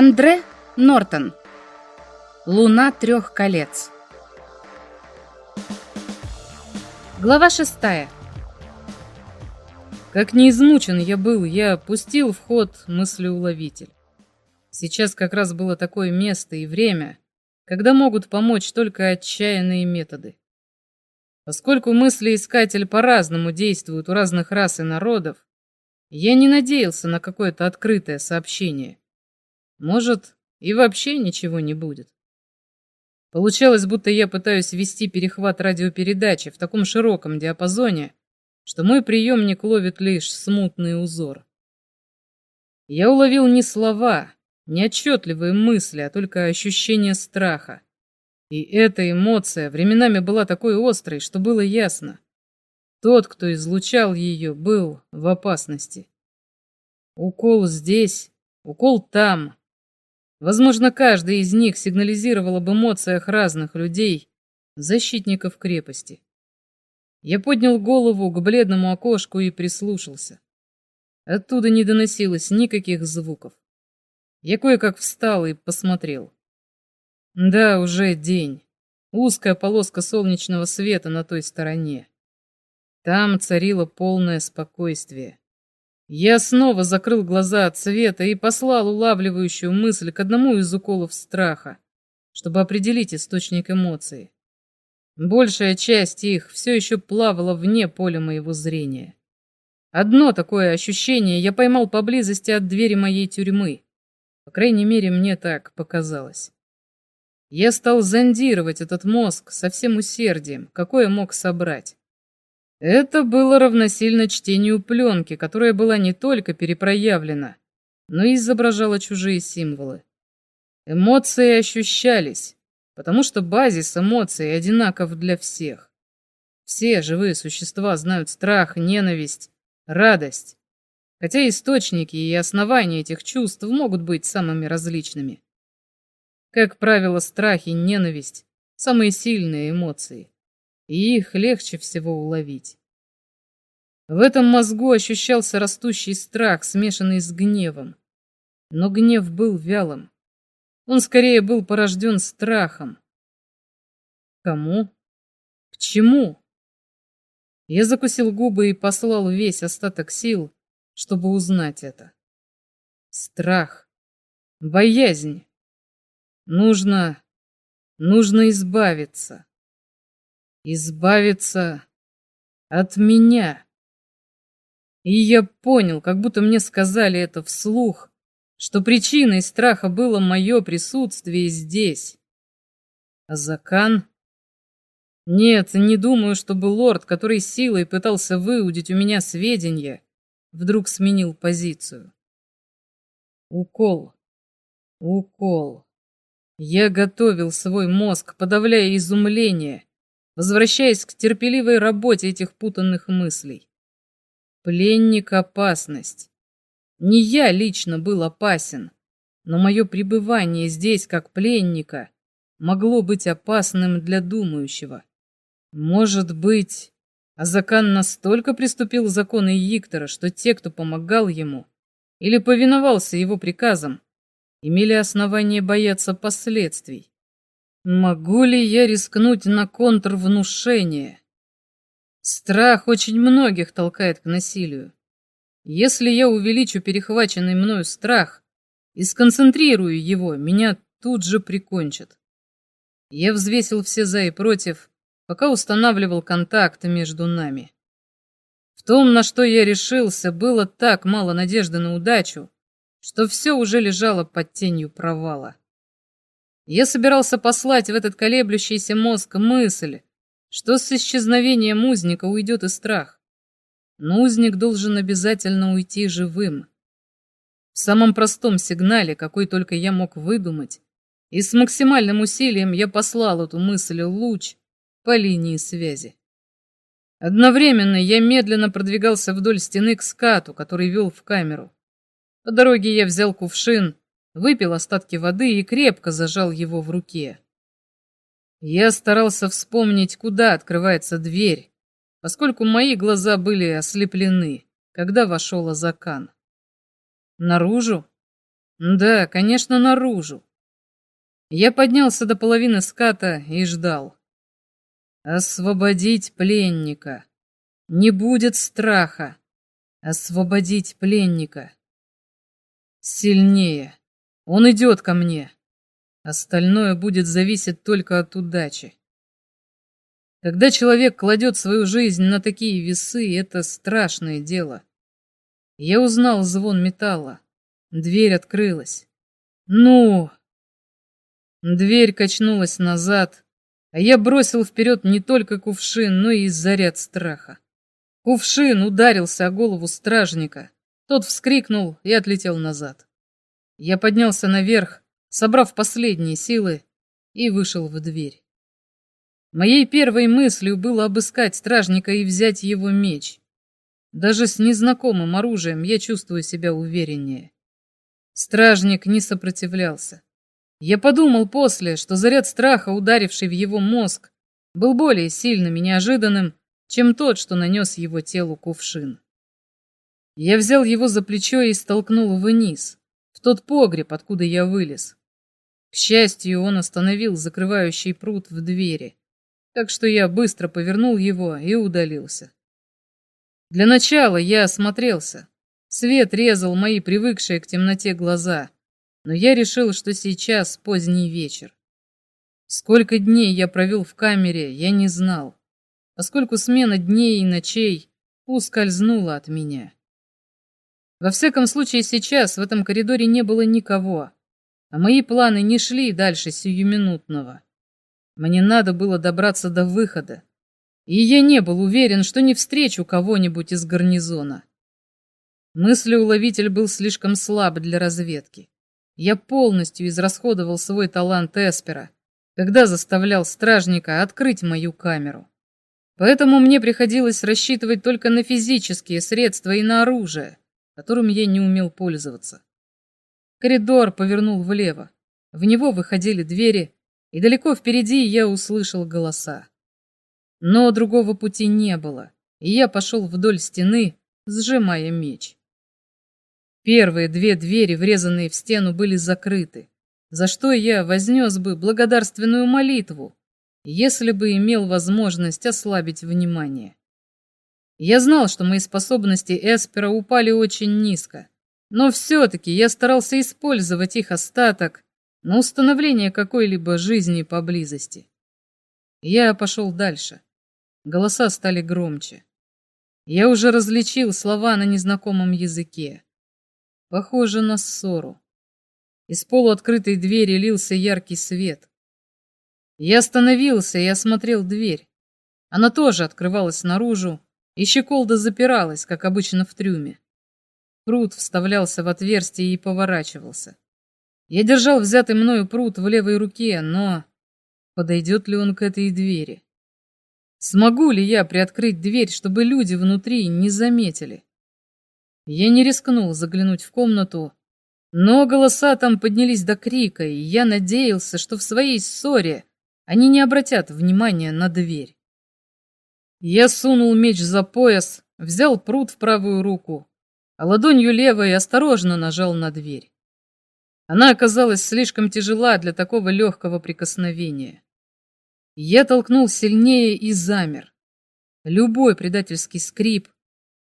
Андре Нортон. Луна трех колец. Глава шестая. Как неизмучен я был, я пустил в ход мыслеуловитель. Сейчас как раз было такое место и время, когда могут помочь только отчаянные методы. Поскольку мыслеискатель по-разному действует у разных рас и народов, я не надеялся на какое-то открытое сообщение. Может, и вообще ничего не будет. Получалось, будто я пытаюсь вести перехват радиопередачи в таком широком диапазоне, что мой приемник ловит лишь смутный узор. Я уловил не слова, не отчетливые мысли, а только ощущение страха. И эта эмоция временами была такой острой, что было ясно. Тот, кто излучал ее, был в опасности. Укол здесь, укол там. Возможно, каждый из них сигнализировал об эмоциях разных людей, защитников крепости. Я поднял голову к бледному окошку и прислушался. Оттуда не доносилось никаких звуков. Я кое-как встал и посмотрел. Да, уже день. Узкая полоска солнечного света на той стороне. Там царило полное спокойствие. Я снова закрыл глаза от света и послал улавливающую мысль к одному из уколов страха, чтобы определить источник эмоций. Большая часть их все еще плавала вне поля моего зрения. Одно такое ощущение я поймал поблизости от двери моей тюрьмы. По крайней мере, мне так показалось. Я стал зондировать этот мозг со всем усердием, какое мог собрать. Это было равносильно чтению пленки, которая была не только перепроявлена, но и изображала чужие символы. Эмоции ощущались, потому что базис эмоций одинаков для всех. Все живые существа знают страх, ненависть, радость, хотя источники и основания этих чувств могут быть самыми различными. Как правило, страх и ненависть – самые сильные эмоции, и их легче всего уловить. В этом мозгу ощущался растущий страх, смешанный с гневом. Но гнев был вялым. Он скорее был порожден страхом. Кому? К чему? Я закусил губы и послал весь остаток сил, чтобы узнать это. Страх. Боязнь. Нужно... Нужно избавиться. Избавиться от меня. И я понял, как будто мне сказали это вслух, что причиной страха было мое присутствие здесь. А Закан? Нет, не думаю, чтобы лорд, который силой пытался выудить у меня сведения, вдруг сменил позицию. Укол. Укол. Я готовил свой мозг, подавляя изумление, возвращаясь к терпеливой работе этих путанных мыслей. Пленник — опасность. Не я лично был опасен, но мое пребывание здесь как пленника могло быть опасным для думающего. Может быть, Азакан настолько приступил к законы Иктора, что те, кто помогал ему или повиновался его приказам, имели основание бояться последствий. Могу ли я рискнуть на контрвнушение? Страх очень многих толкает к насилию. Если я увеличу перехваченный мною страх и сконцентрирую его, меня тут же прикончат. Я взвесил все за и против, пока устанавливал контакт между нами. В том, на что я решился, было так мало надежды на удачу, что все уже лежало под тенью провала. Я собирался послать в этот колеблющийся мозг мысль, что с исчезновением узника уйдет и страх. Но узник должен обязательно уйти живым. В самом простом сигнале, какой только я мог выдумать, и с максимальным усилием я послал эту мысль луч по линии связи. Одновременно я медленно продвигался вдоль стены к скату, который вел в камеру. По дороге я взял кувшин, выпил остатки воды и крепко зажал его в руке. Я старался вспомнить, куда открывается дверь, поскольку мои глаза были ослеплены, когда вошел Азакан. Наружу? Да, конечно, наружу. Я поднялся до половины ската и ждал. Освободить пленника. Не будет страха. Освободить пленника. Сильнее. Он идет ко мне. Остальное будет зависеть только от удачи. Когда человек кладет свою жизнь на такие весы, это страшное дело. Я узнал звон металла. Дверь открылась. Ну! Дверь качнулась назад, а я бросил вперед не только кувшин, но и заряд страха. Кувшин ударился о голову стражника. Тот вскрикнул и отлетел назад. Я поднялся наверх, собрав последние силы, и вышел в дверь. Моей первой мыслью было обыскать стражника и взять его меч. Даже с незнакомым оружием я чувствую себя увереннее. Стражник не сопротивлялся. Я подумал после, что заряд страха, ударивший в его мозг, был более сильным и неожиданным, чем тот, что нанес его телу кувшин. Я взял его за плечо и столкнул вниз, в тот погреб, откуда я вылез. К счастью, он остановил закрывающий пруд в двери, так что я быстро повернул его и удалился. Для начала я осмотрелся. Свет резал мои привыкшие к темноте глаза, но я решил, что сейчас поздний вечер. Сколько дней я провел в камере, я не знал, поскольку смена дней и ночей ускользнула от меня. Во всяком случае, сейчас в этом коридоре не было никого, а мои планы не шли дальше сиюминутного. Мне надо было добраться до выхода, и я не был уверен, что не встречу кого-нибудь из гарнизона. Мыслеуловитель был слишком слаб для разведки. Я полностью израсходовал свой талант Эспера, когда заставлял стражника открыть мою камеру. Поэтому мне приходилось рассчитывать только на физические средства и на оружие, которым я не умел пользоваться. Коридор повернул влево. В него выходили двери, и далеко впереди я услышал голоса. Но другого пути не было, и я пошел вдоль стены, сжимая меч. Первые две двери, врезанные в стену, были закрыты, за что я вознес бы благодарственную молитву, если бы имел возможность ослабить внимание. Я знал, что мои способности Эспера упали очень низко, но все-таки я старался использовать их остаток на установление какой-либо жизни поблизости. Я пошел дальше. Голоса стали громче. Я уже различил слова на незнакомом языке. Похоже на ссору. Из полуоткрытой двери лился яркий свет. Я остановился и осмотрел дверь. Она тоже открывалась наружу, и щеколда запиралась, как обычно в трюме. Пруд вставлялся в отверстие и поворачивался. Я держал взятый мною пруд в левой руке, но... Подойдет ли он к этой двери? Смогу ли я приоткрыть дверь, чтобы люди внутри не заметили? Я не рискнул заглянуть в комнату, но голоса там поднялись до крика, и я надеялся, что в своей ссоре они не обратят внимания на дверь. Я сунул меч за пояс, взял пруд в правую руку а ладонью левой осторожно нажал на дверь. Она оказалась слишком тяжела для такого легкого прикосновения. Я толкнул сильнее и замер. Любой предательский скрип,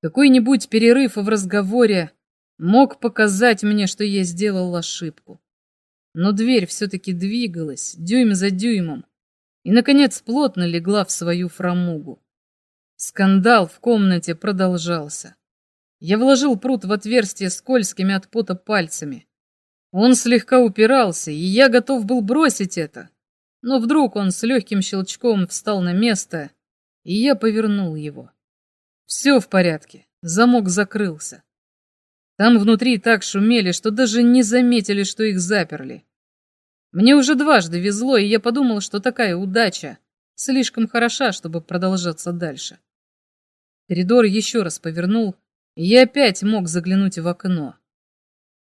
какой-нибудь перерыв в разговоре мог показать мне, что я сделал ошибку. Но дверь все-таки двигалась, дюйм за дюймом, и, наконец, плотно легла в свою фрамугу. Скандал в комнате продолжался. Я вложил пруд в отверстие скользкими от пота пальцами. Он слегка упирался, и я готов был бросить это. Но вдруг он с легким щелчком встал на место, и я повернул его. Все в порядке, замок закрылся. Там внутри так шумели, что даже не заметили, что их заперли. Мне уже дважды везло, и я подумал, что такая удача слишком хороша, чтобы продолжаться дальше. Коридор еще раз повернул, я опять мог заглянуть в окно.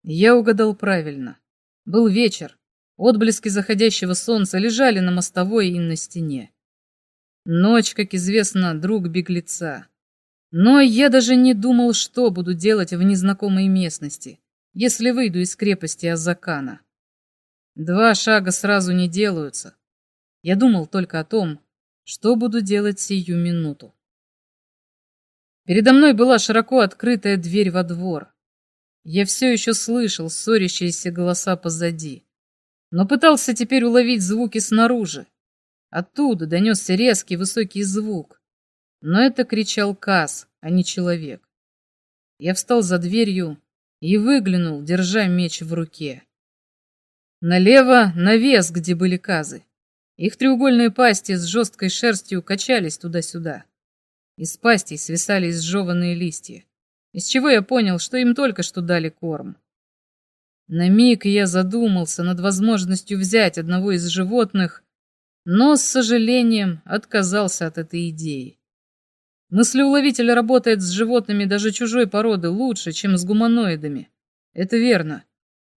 Я угадал правильно. Был вечер. Отблески заходящего солнца лежали на мостовой и на стене. Ночь, как известно, друг беглеца. Но я даже не думал, что буду делать в незнакомой местности, если выйду из крепости Азакана. Два шага сразу не делаются. Я думал только о том, что буду делать сию минуту. Передо мной была широко открытая дверь во двор. Я все еще слышал ссорящиеся голоса позади, но пытался теперь уловить звуки снаружи. Оттуда донесся резкий высокий звук, но это кричал Каз, а не человек. Я встал за дверью и выглянул, держа меч в руке. Налево навес, где были казы. Их треугольные пасти с жесткой шерстью качались туда-сюда. Из пастей свисали изжеванные листья, из чего я понял, что им только что дали корм. На миг я задумался над возможностью взять одного из животных, но, с сожалением, отказался от этой идеи. Мыслеуловитель работает с животными даже чужой породы лучше, чем с гуманоидами. Это верно.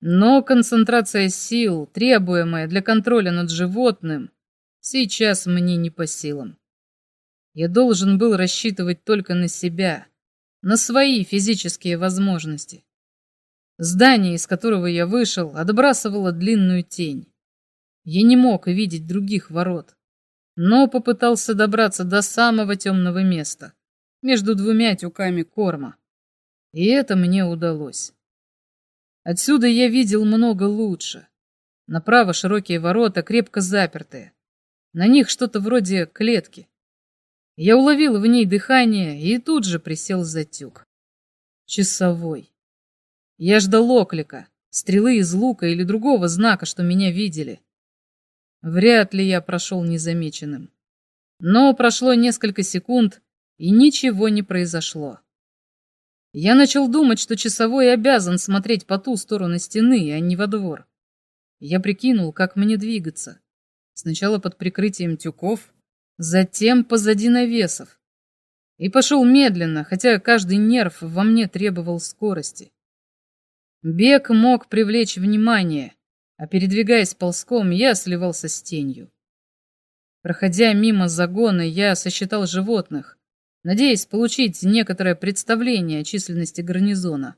Но концентрация сил, требуемая для контроля над животным, сейчас мне не по силам. Я должен был рассчитывать только на себя, на свои физические возможности. Здание, из которого я вышел, отбрасывало длинную тень. Я не мог видеть других ворот, но попытался добраться до самого темного места, между двумя тюками корма. И это мне удалось. Отсюда я видел много лучше. Направо широкие ворота, крепко запертые. На них что-то вроде клетки. Я уловил в ней дыхание и тут же присел за тюк. Часовой. Я ждал оклика, стрелы из лука или другого знака, что меня видели. Вряд ли я прошел незамеченным. Но прошло несколько секунд, и ничего не произошло. Я начал думать, что часовой обязан смотреть по ту сторону стены, а не во двор. Я прикинул, как мне двигаться. Сначала под прикрытием тюков, затем позади навесов. И пошел медленно, хотя каждый нерв во мне требовал скорости. Бег мог привлечь внимание, а передвигаясь ползком, я сливался с тенью. Проходя мимо загона, я сосчитал животных, надеясь получить некоторое представление о численности гарнизона.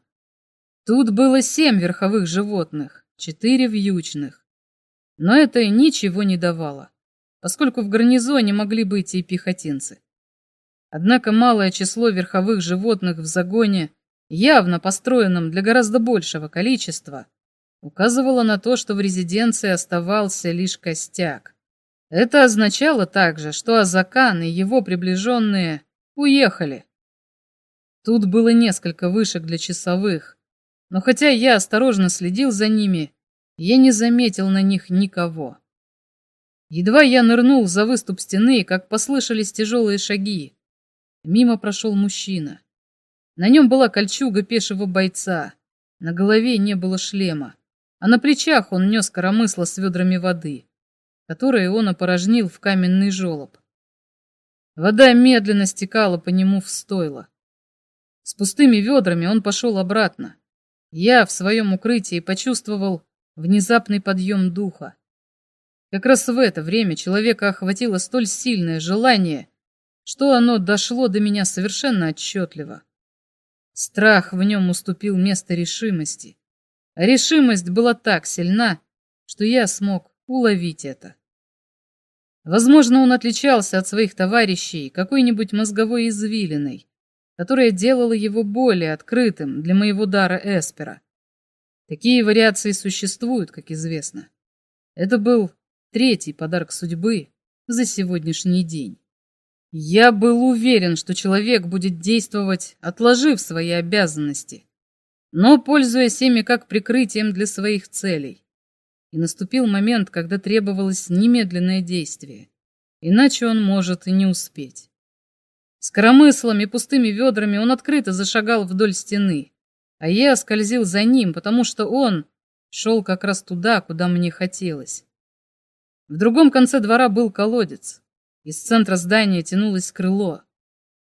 Тут было семь верховых животных, четыре вьючных. Но это ничего не давало, поскольку в гарнизоне могли быть и пехотинцы. Однако малое число верховых животных в загоне, явно построенном для гораздо большего количества, указывало на то, что в резиденции оставался лишь костяк. Это означало также, что Азакан и его приближенные Уехали. Тут было несколько вышек для часовых, но хотя я осторожно следил за ними, я не заметил на них никого. Едва я нырнул за выступ стены, как послышались тяжелые шаги. Мимо прошел мужчина. На нем была кольчуга пешего бойца, на голове не было шлема, а на плечах он нес коромысло с ведрами воды, которые он опорожнил в каменный желоб. Вода медленно стекала по нему в стойло. С пустыми ведрами он пошел обратно. Я в своем укрытии почувствовал внезапный подъем духа. Как раз в это время человека охватило столь сильное желание, что оно дошло до меня совершенно отчетливо. Страх в нем уступил место решимости. А решимость была так сильна, что я смог уловить это. Возможно, он отличался от своих товарищей какой-нибудь мозговой извилиной, которая делала его более открытым для моего дара Эспера. Такие вариации существуют, как известно. Это был третий подарок судьбы за сегодняшний день. Я был уверен, что человек будет действовать, отложив свои обязанности, но пользуясь ими как прикрытием для своих целей и наступил момент, когда требовалось немедленное действие, иначе он может и не успеть. С коромыслами пустыми ведрами он открыто зашагал вдоль стены, а я скользил за ним, потому что он шел как раз туда, куда мне хотелось. В другом конце двора был колодец. Из центра здания тянулось крыло.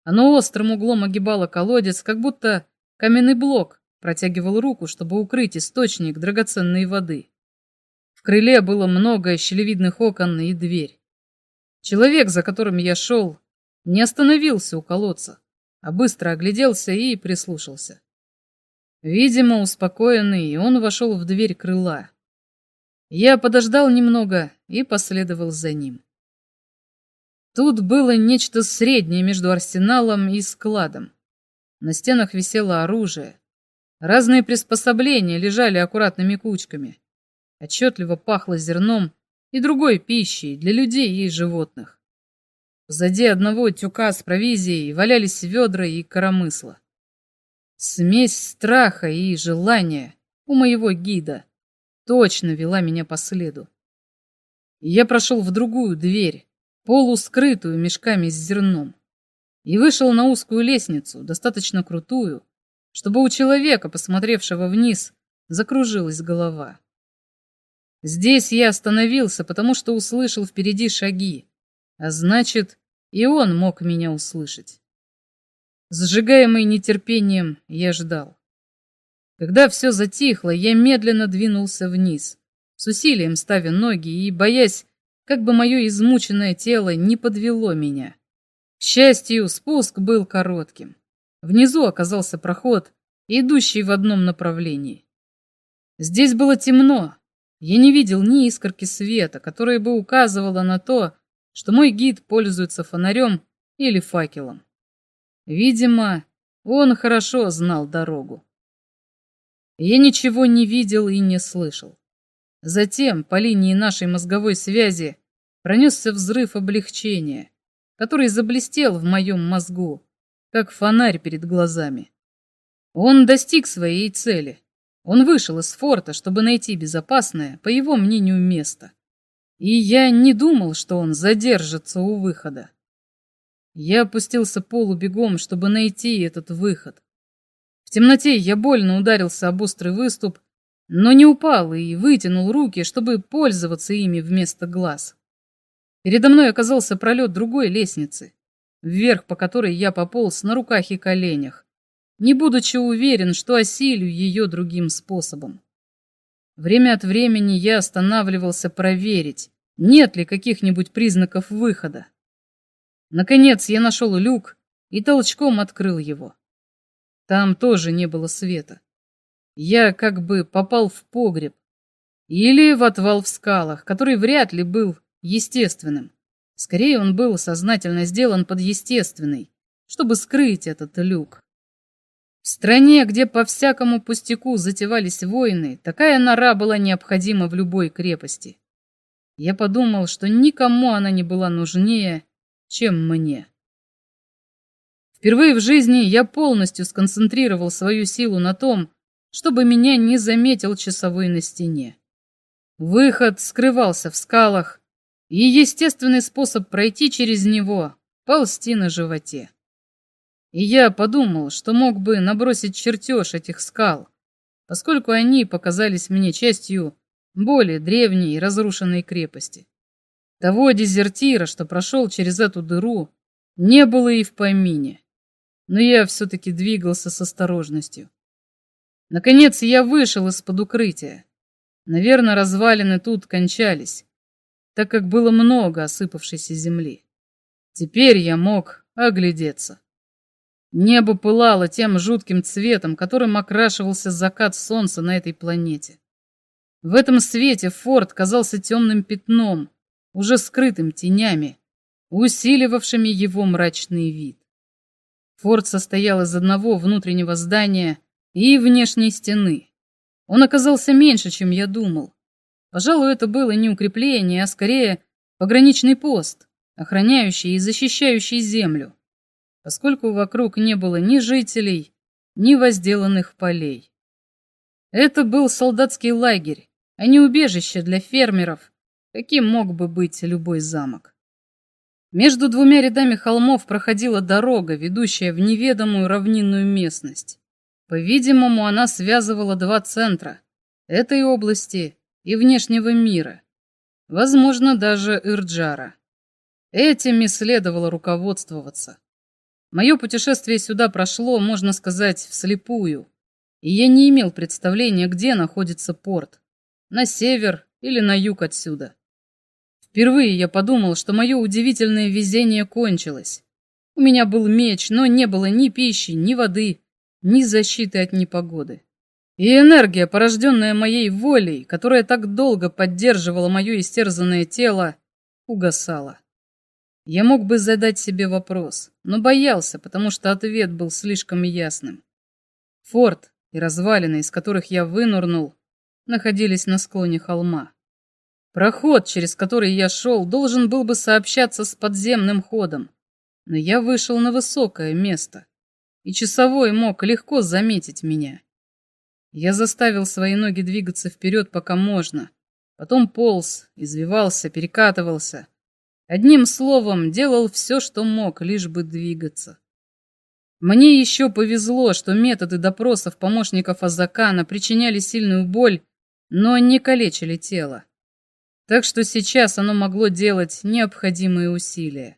Оно острым углом огибало колодец, как будто каменный блок протягивал руку, чтобы укрыть источник драгоценной воды. В крыле было много щелевидных окон и дверь. Человек, за которым я шел, не остановился у колодца, а быстро огляделся и прислушался. Видимо, успокоенный, он вошел в дверь крыла. Я подождал немного и последовал за ним. Тут было нечто среднее между арсеналом и складом. На стенах висело оружие. Разные приспособления лежали аккуратными кучками. Отчетливо пахло зерном и другой пищей для людей и животных. Позади одного тюка с провизией валялись ведра и коромысла. Смесь страха и желания у моего гида точно вела меня по следу. Я прошел в другую дверь, полускрытую мешками с зерном, и вышел на узкую лестницу, достаточно крутую, чтобы у человека, посмотревшего вниз, закружилась голова. Здесь я остановился, потому что услышал впереди шаги, а значит, и он мог меня услышать. Сжигаемый нетерпением, я ждал. Когда все затихло, я медленно двинулся вниз, с усилием ставя ноги и боясь, как бы мое измученное тело не подвело меня. К счастью, спуск был коротким. Внизу оказался проход, идущий в одном направлении. Здесь было темно. Я не видел ни искорки света, которая бы указывала на то, что мой гид пользуется фонарем или факелом. Видимо, он хорошо знал дорогу. Я ничего не видел и не слышал. Затем по линии нашей мозговой связи пронесся взрыв облегчения, который заблестел в моем мозгу, как фонарь перед глазами. Он достиг своей цели. Он вышел из форта, чтобы найти безопасное, по его мнению, место. И я не думал, что он задержится у выхода. Я опустился полубегом, чтобы найти этот выход. В темноте я больно ударился об острый выступ, но не упал и вытянул руки, чтобы пользоваться ими вместо глаз. Передо мной оказался пролет другой лестницы, вверх по которой я пополз на руках и коленях, не будучи уверен, что осилю ее другим способом. Время от времени я останавливался проверить, нет ли каких-нибудь признаков выхода. Наконец я нашел люк и толчком открыл его. Там тоже не было света. Я как бы попал в погреб или в отвал в скалах, который вряд ли был естественным. Скорее, он был сознательно сделан под естественный, чтобы скрыть этот люк. В стране, где по всякому пустяку затевались войны, такая нора была необходима в любой крепости. Я подумал, что никому она не была нужнее, чем мне. Впервые в жизни я полностью сконцентрировал свою силу на том, чтобы меня не заметил часовой на стене. Выход скрывался в скалах, и естественный способ пройти через него — ползти на животе. И я подумал, что мог бы набросить чертеж этих скал, поскольку они показались мне частью более древней и разрушенной крепости. Того дезертира, что прошел через эту дыру, не было и в помине. Но я все-таки двигался с осторожностью. Наконец я вышел из-под укрытия. Наверное, развалины тут кончались, так как было много осыпавшейся земли. Теперь я мог оглядеться. Небо пылало тем жутким цветом, которым окрашивался закат солнца на этой планете. В этом свете форт казался темным пятном, уже скрытым тенями, усиливавшими его мрачный вид. Форт состоял из одного внутреннего здания и внешней стены. Он оказался меньше, чем я думал. Пожалуй, это было не укрепление, а скорее пограничный пост, охраняющий и защищающий землю, поскольку вокруг не было ни жителей, ни возделанных полей. Это был солдатский лагерь, а не убежище для фермеров, каким мог бы быть любой замок. Между двумя рядами холмов проходила дорога, ведущая в неведомую равнинную местность. По-видимому, она связывала два центра – этой области и внешнего мира, возможно, даже Ирджара. Этими следовало руководствоваться. Мое путешествие сюда прошло, можно сказать, вслепую, и я не имел представления, где находится порт – на север или на юг отсюда. Впервые я подумал, что мое удивительное везение кончилось. У меня был меч, но не было ни пищи, ни воды, ни защиты от непогоды. И энергия, порожденная моей волей, которая так долго поддерживала мое истерзанное тело, угасала. Я мог бы задать себе вопрос, но боялся, потому что ответ был слишком ясным. Форт и развалины, из которых я вынурнул, находились на склоне холма. Проход, через который я шел, должен был бы сообщаться с подземным ходом, но я вышел на высокое место, и часовой мог легко заметить меня. Я заставил свои ноги двигаться вперед, пока можно, потом полз, извивался, перекатывался. Одним словом, делал все, что мог, лишь бы двигаться. Мне еще повезло, что методы допросов помощников Азакана причиняли сильную боль, но не калечили тело. Так что сейчас оно могло делать необходимые усилия.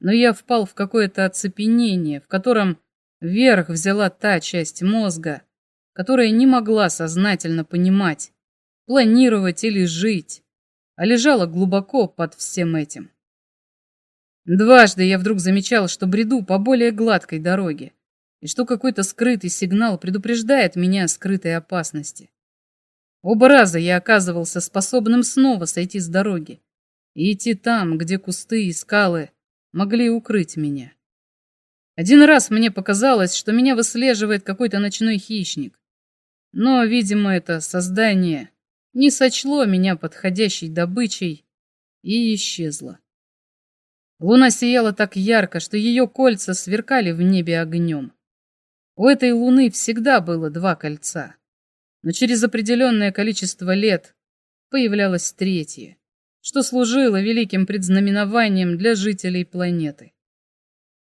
Но я впал в какое-то оцепенение, в котором верх взяла та часть мозга, которая не могла сознательно понимать, планировать или жить, а лежала глубоко под всем этим. Дважды я вдруг замечал, что бреду по более гладкой дороге, и что какой-то скрытый сигнал предупреждает меня о скрытой опасности. Оба раза я оказывался способным снова сойти с дороги и идти там, где кусты и скалы могли укрыть меня. Один раз мне показалось, что меня выслеживает какой-то ночной хищник, но, видимо, это создание не сочло меня подходящей добычей и исчезло. Луна сияла так ярко, что ее кольца сверкали в небе огнем. У этой луны всегда было два кольца, но через определенное количество лет появлялось третье, что служило великим предзнаменованием для жителей планеты.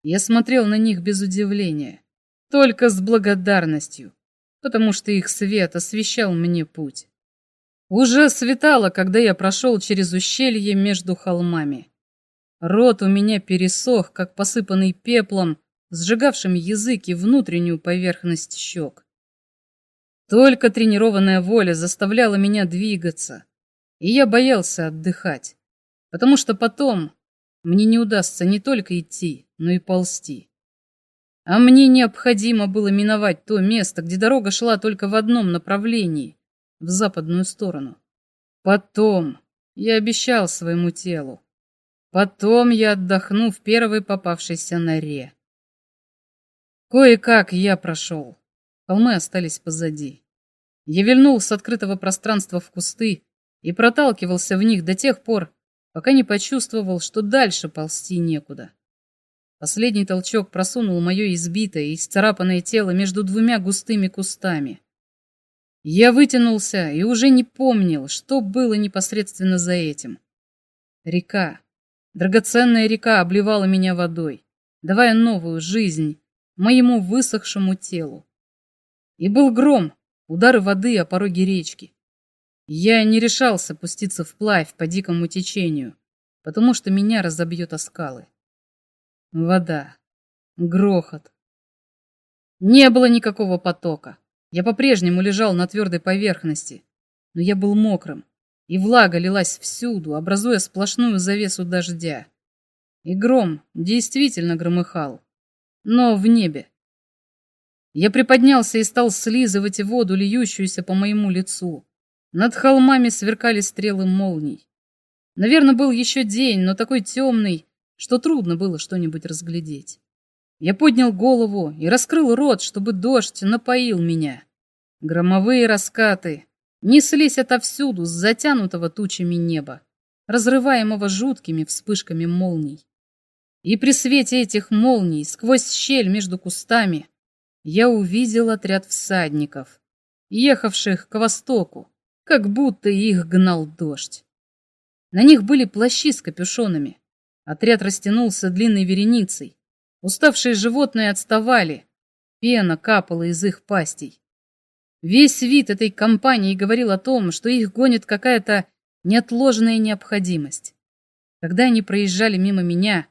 Я смотрел на них без удивления, только с благодарностью, потому что их свет освещал мне путь. Уже светало, когда я прошел через ущелье между холмами. Рот у меня пересох, как посыпанный пеплом, сжигавшим язык и внутреннюю поверхность щек. Только тренированная воля заставляла меня двигаться, и я боялся отдыхать, потому что потом мне не удастся не только идти, но и ползти. А мне необходимо было миновать то место, где дорога шла только в одном направлении, в западную сторону. Потом я обещал своему телу, Потом я отдохну в первой попавшейся норе. Кое-как я прошел. Холмы остались позади. Я вильнул с открытого пространства в кусты и проталкивался в них до тех пор, пока не почувствовал, что дальше ползти некуда. Последний толчок просунул мое избитое и исцарапанное тело между двумя густыми кустами. Я вытянулся и уже не помнил, что было непосредственно за этим. Река. Драгоценная река обливала меня водой, давая новую жизнь моему высохшему телу. И был гром, удары воды о пороге речки. Я не решался пуститься вплавь по дикому течению, потому что меня разобьет о скалы. Вода. Грохот. Не было никакого потока. Я по-прежнему лежал на твердой поверхности, но я был мокрым, и влага лилась всюду, образуя сплошную завесу дождя. И гром действительно громыхал, но в небе. Я приподнялся и стал слизывать воду, льющуюся по моему лицу. Над холмами сверкали стрелы молний. Наверное, был еще день, но такой темный, что трудно было что-нибудь разглядеть. Я поднял голову и раскрыл рот, чтобы дождь напоил меня. Громовые раскаты, неслись отовсюду с затянутого тучами неба, разрываемого жуткими вспышками молний. И при свете этих молний, сквозь щель между кустами, я увидел отряд всадников, ехавших к востоку, как будто их гнал дождь. На них были плащи с капюшонами. Отряд растянулся длинной вереницей. Уставшие животные отставали. Пена капала из их пастей. Весь вид этой компании говорил о том, что их гонит какая-то неотложная необходимость. Когда они проезжали мимо меня,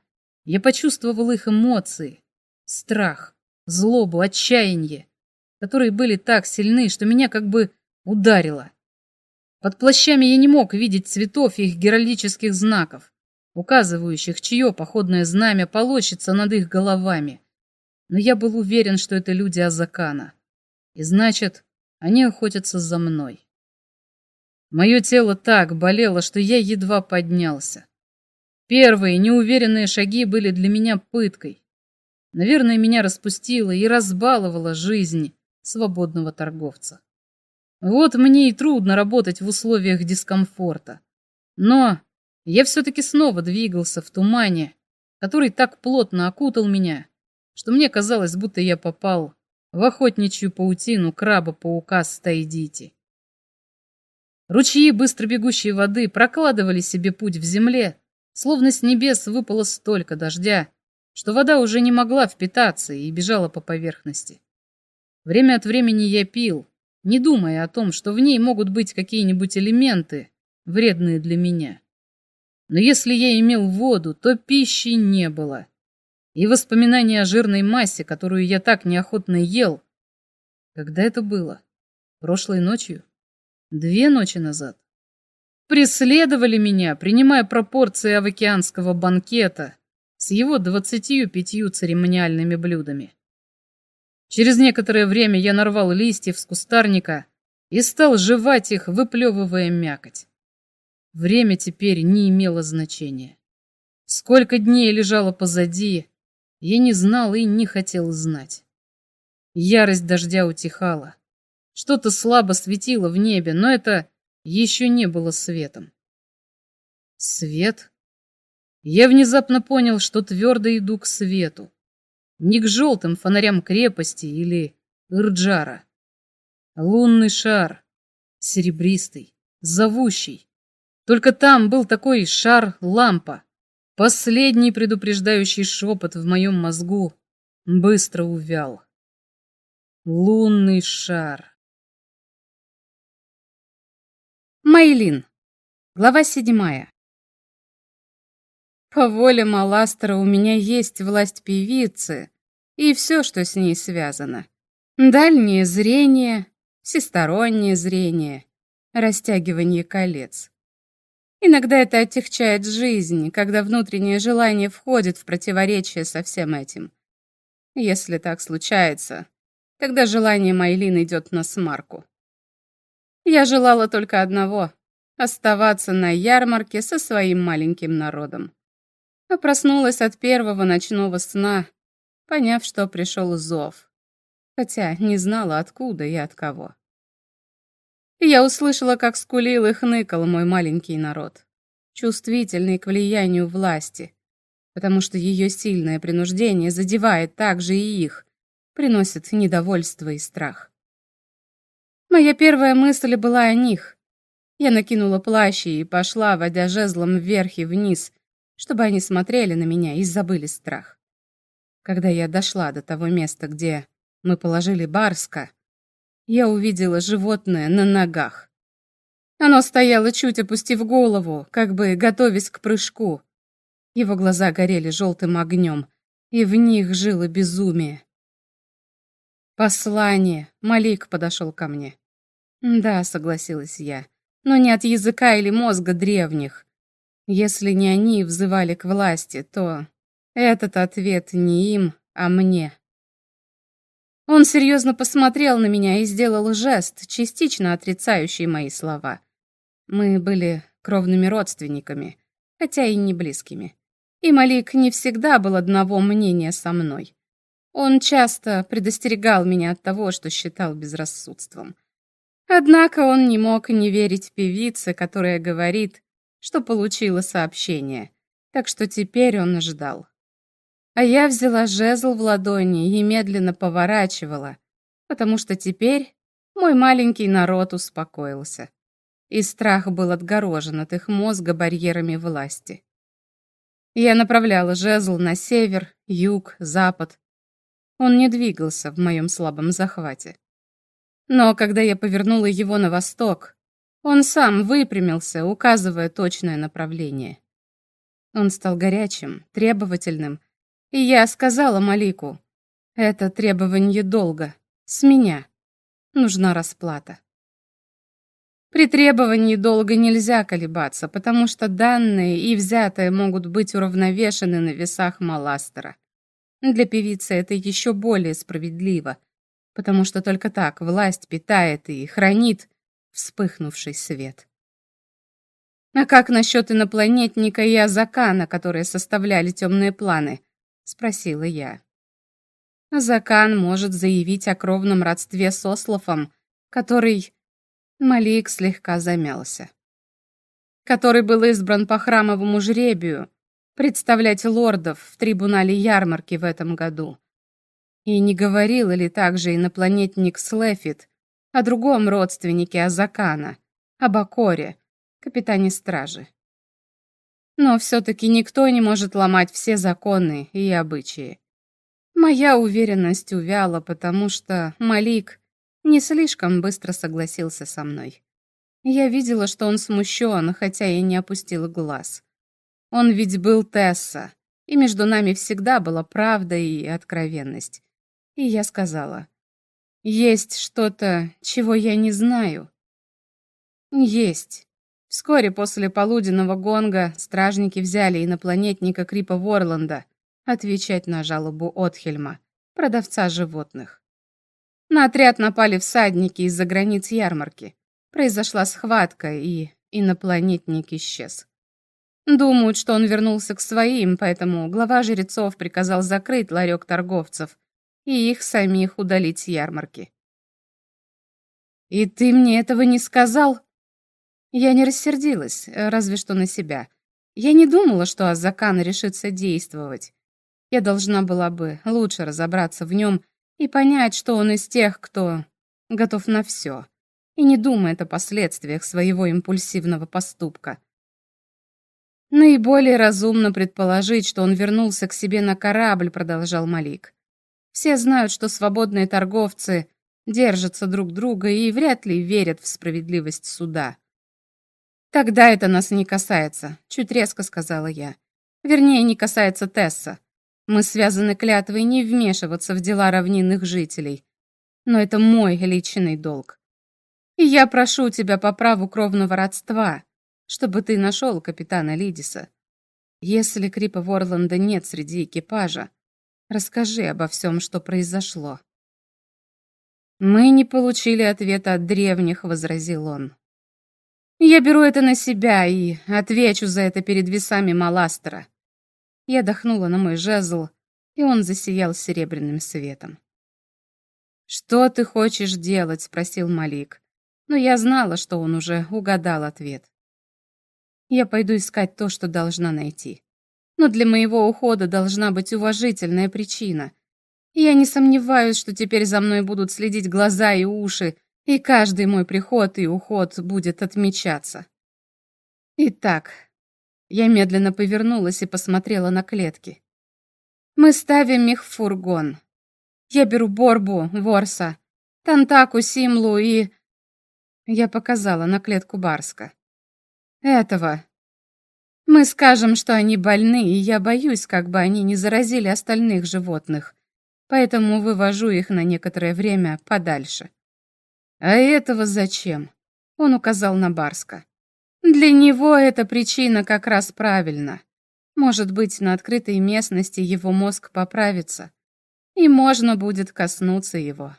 я почувствовал их эмоции, страх, злобу, отчаяние, которые были так сильны, что меня как бы ударило. Под плащами я не мог видеть цветов и их геральдических знаков, указывающих, чье походное знамя полощется над их головами. Но я был уверен, что это люди Азакана. И значит, они охотятся за мной. Мое тело так болело, что я едва поднялся. Первые неуверенные шаги были для меня пыткой. Наверное, меня распустила и разбаловала жизнь свободного торговца. Вот мне и трудно работать в условиях дискомфорта. Но я все-таки снова двигался в тумане, который так плотно окутал меня, что мне казалось, будто я попал в охотничью паутину краба-паука Стайдити. Ручьи быстро бегущей воды прокладывали себе путь в земле, словно с небес выпало столько дождя, что вода уже не могла впитаться и бежала по поверхности. Время от времени я пил, не думая о том, что в ней могут быть какие-нибудь элементы, вредные для меня. Но если я имел воду, то пищи не было. И воспоминания о жирной массе, которую я так неохотно ел, когда это было? Прошлой ночью? Две ночи назад. Преследовали меня, принимая пропорции авокеанского банкета с его двадцатью пятью церемониальными блюдами. Через некоторое время я нарвал листьев с кустарника и стал жевать их, выплевывая мякоть. Время теперь не имело значения. Сколько дней лежало позади, я не знал и не хотел знать. Ярость дождя утихала. Что-то слабо светило в небе, но это еще не было светом. Свет? Я внезапно понял, что твердо иду к свету. Не к желтым фонарям крепости или Ирджара. Лунный шар, серебристый, зовущий. Только там был такой шар-лампа. Последний предупреждающий шепот в моем мозгу быстро увял. Лунный шар. Мейлин. Глава седьмая. По воле Маластера у меня есть власть певицы и все, что с ней связано. Дальнее зрение, всестороннее зрение, растягивание колец. Иногда это отягчает жизнь, когда внутреннее желание входит в противоречие со всем этим. Если так случается, тогда желание Майлин идет на смарку. Я желала только одного — оставаться на ярмарке со своим маленьким народом. А проснулась от первого ночного сна, поняв, что пришел зов, хотя не знала, откуда и от кого. Я услышала, как скулил и хныкал мой маленький народ, чувствительный к влиянию власти, потому что ее сильное принуждение задевает также и их, приносит недовольство и страх. Моя первая мысль была о них. Я накинула плащ и пошла, водя жезлом вверх и вниз, чтобы они смотрели на меня и забыли страх. Когда я дошла до того места, где мы положили Барска, я увидела животное на ногах. Оно стояло чуть опустив голову, как бы готовясь к прыжку. Его глаза горели желтым огнем, и в них жило безумие. «Послание!» — Малик подошел ко мне. «Да», — согласилась я, — «но не от языка или мозга древних. Если не они взывали к власти, то этот ответ не им, а мне». Он серьезно посмотрел на меня и сделал жест, частично отрицающий мои слова. Мы были кровными родственниками, хотя и не близкими. И Малик не всегда был одного мнения со мной. Он часто предостерегал меня от того, что считал безрассудством. Однако он не мог не верить певице, которая говорит, что получила сообщение, так что теперь он ждал. А я взяла жезл в ладони и медленно поворачивала, потому что теперь мой маленький народ успокоился, и страх был отгорожен от их мозга барьерами власти. Я направляла жезл на север, юг, запад, он не двигался в моем слабом захвате. Но когда я повернула его на восток, он сам выпрямился, указывая точное направление. Он стал горячим, требовательным, и я сказала Малику, «Это требование долга, с меня. Нужна расплата». При требовании долга нельзя колебаться, потому что данные и взятые могут быть уравновешены на весах Маластера. Для певицы это еще более справедливо, потому что только так власть питает и хранит вспыхнувший свет. А как насчет инопланетника и Азакана, которые составляли темные планы? Спросила я. Азакан может заявить о кровном родстве с Ослофом, который... Малик слегка замялся. Который был избран по храмовому жребию представлять лордов в трибунале ярмарки в этом году. И не говорил ли также инопланетник Слефит о другом родственнике Азакана, об Акоре, капитане стражи. Но все-таки никто не может ломать все законы и обычаи. Моя уверенность увяла, потому что Малик не слишком быстро согласился со мной. Я видела, что он смущен, хотя и не опустил глаз. Он ведь был Тесса, и между нами всегда была правда и откровенность. И я сказала, есть что-то, чего я не знаю. Есть. Вскоре после полуденного гонга стражники взяли инопланетника Крипа Ворланда отвечать на жалобу Отхельма, продавца животных. На отряд напали всадники из-за границ ярмарки. Произошла схватка, и инопланетник исчез. Думают, что он вернулся к своим, поэтому глава жрецов приказал закрыть ларек торговцев и их самих удалить с ярмарки. «И ты мне этого не сказал?» Я не рассердилась, разве что на себя. Я не думала, что Азакан решится действовать. Я должна была бы лучше разобраться в нем и понять, что он из тех, кто готов на все и не думает о последствиях своего импульсивного поступка. Наиболее разумно предположить, что он вернулся к себе на корабль, продолжал Малик. Все знают, что свободные торговцы держатся друг друга и вряд ли верят в справедливость суда. «Тогда это нас не касается», — чуть резко сказала я. «Вернее, не касается Тесса. Мы связаны клятвой не вмешиваться в дела равнинных жителей. Но это мой личный долг. И я прошу тебя по праву кровного родства, чтобы ты нашел капитана Лидиса. Если Крипа Ворланда нет среди экипажа, расскажи обо всем, что произошло». «Мы не получили ответа от древних», — возразил он. Я беру это на себя и отвечу за это перед весами Маластера. Я дохнула на мой жезл, и он засиял серебряным светом. «Что ты хочешь делать?» — спросил Малик. Но я знала, что он уже угадал ответ. «Я пойду искать то, что должна найти. Но для моего ухода должна быть уважительная причина. Я не сомневаюсь, что теперь за мной будут следить глаза и уши, и каждый мой приход и уход будет отмечаться. Итак, я медленно повернулась и посмотрела на клетки. Мы ставим их в фургон. Я беру Борбу, Ворса, Тантаку, Симлу и... Я показала на клетку Барска. Этого. Мы скажем, что они больны, и я боюсь, как бы они не заразили остальных животных, поэтому вывожу их на некоторое время подальше. «А этого зачем?» — он указал на Барска. «Для него эта причина как раз правильна. Может быть, на открытой местности его мозг поправится, и можно будет коснуться его.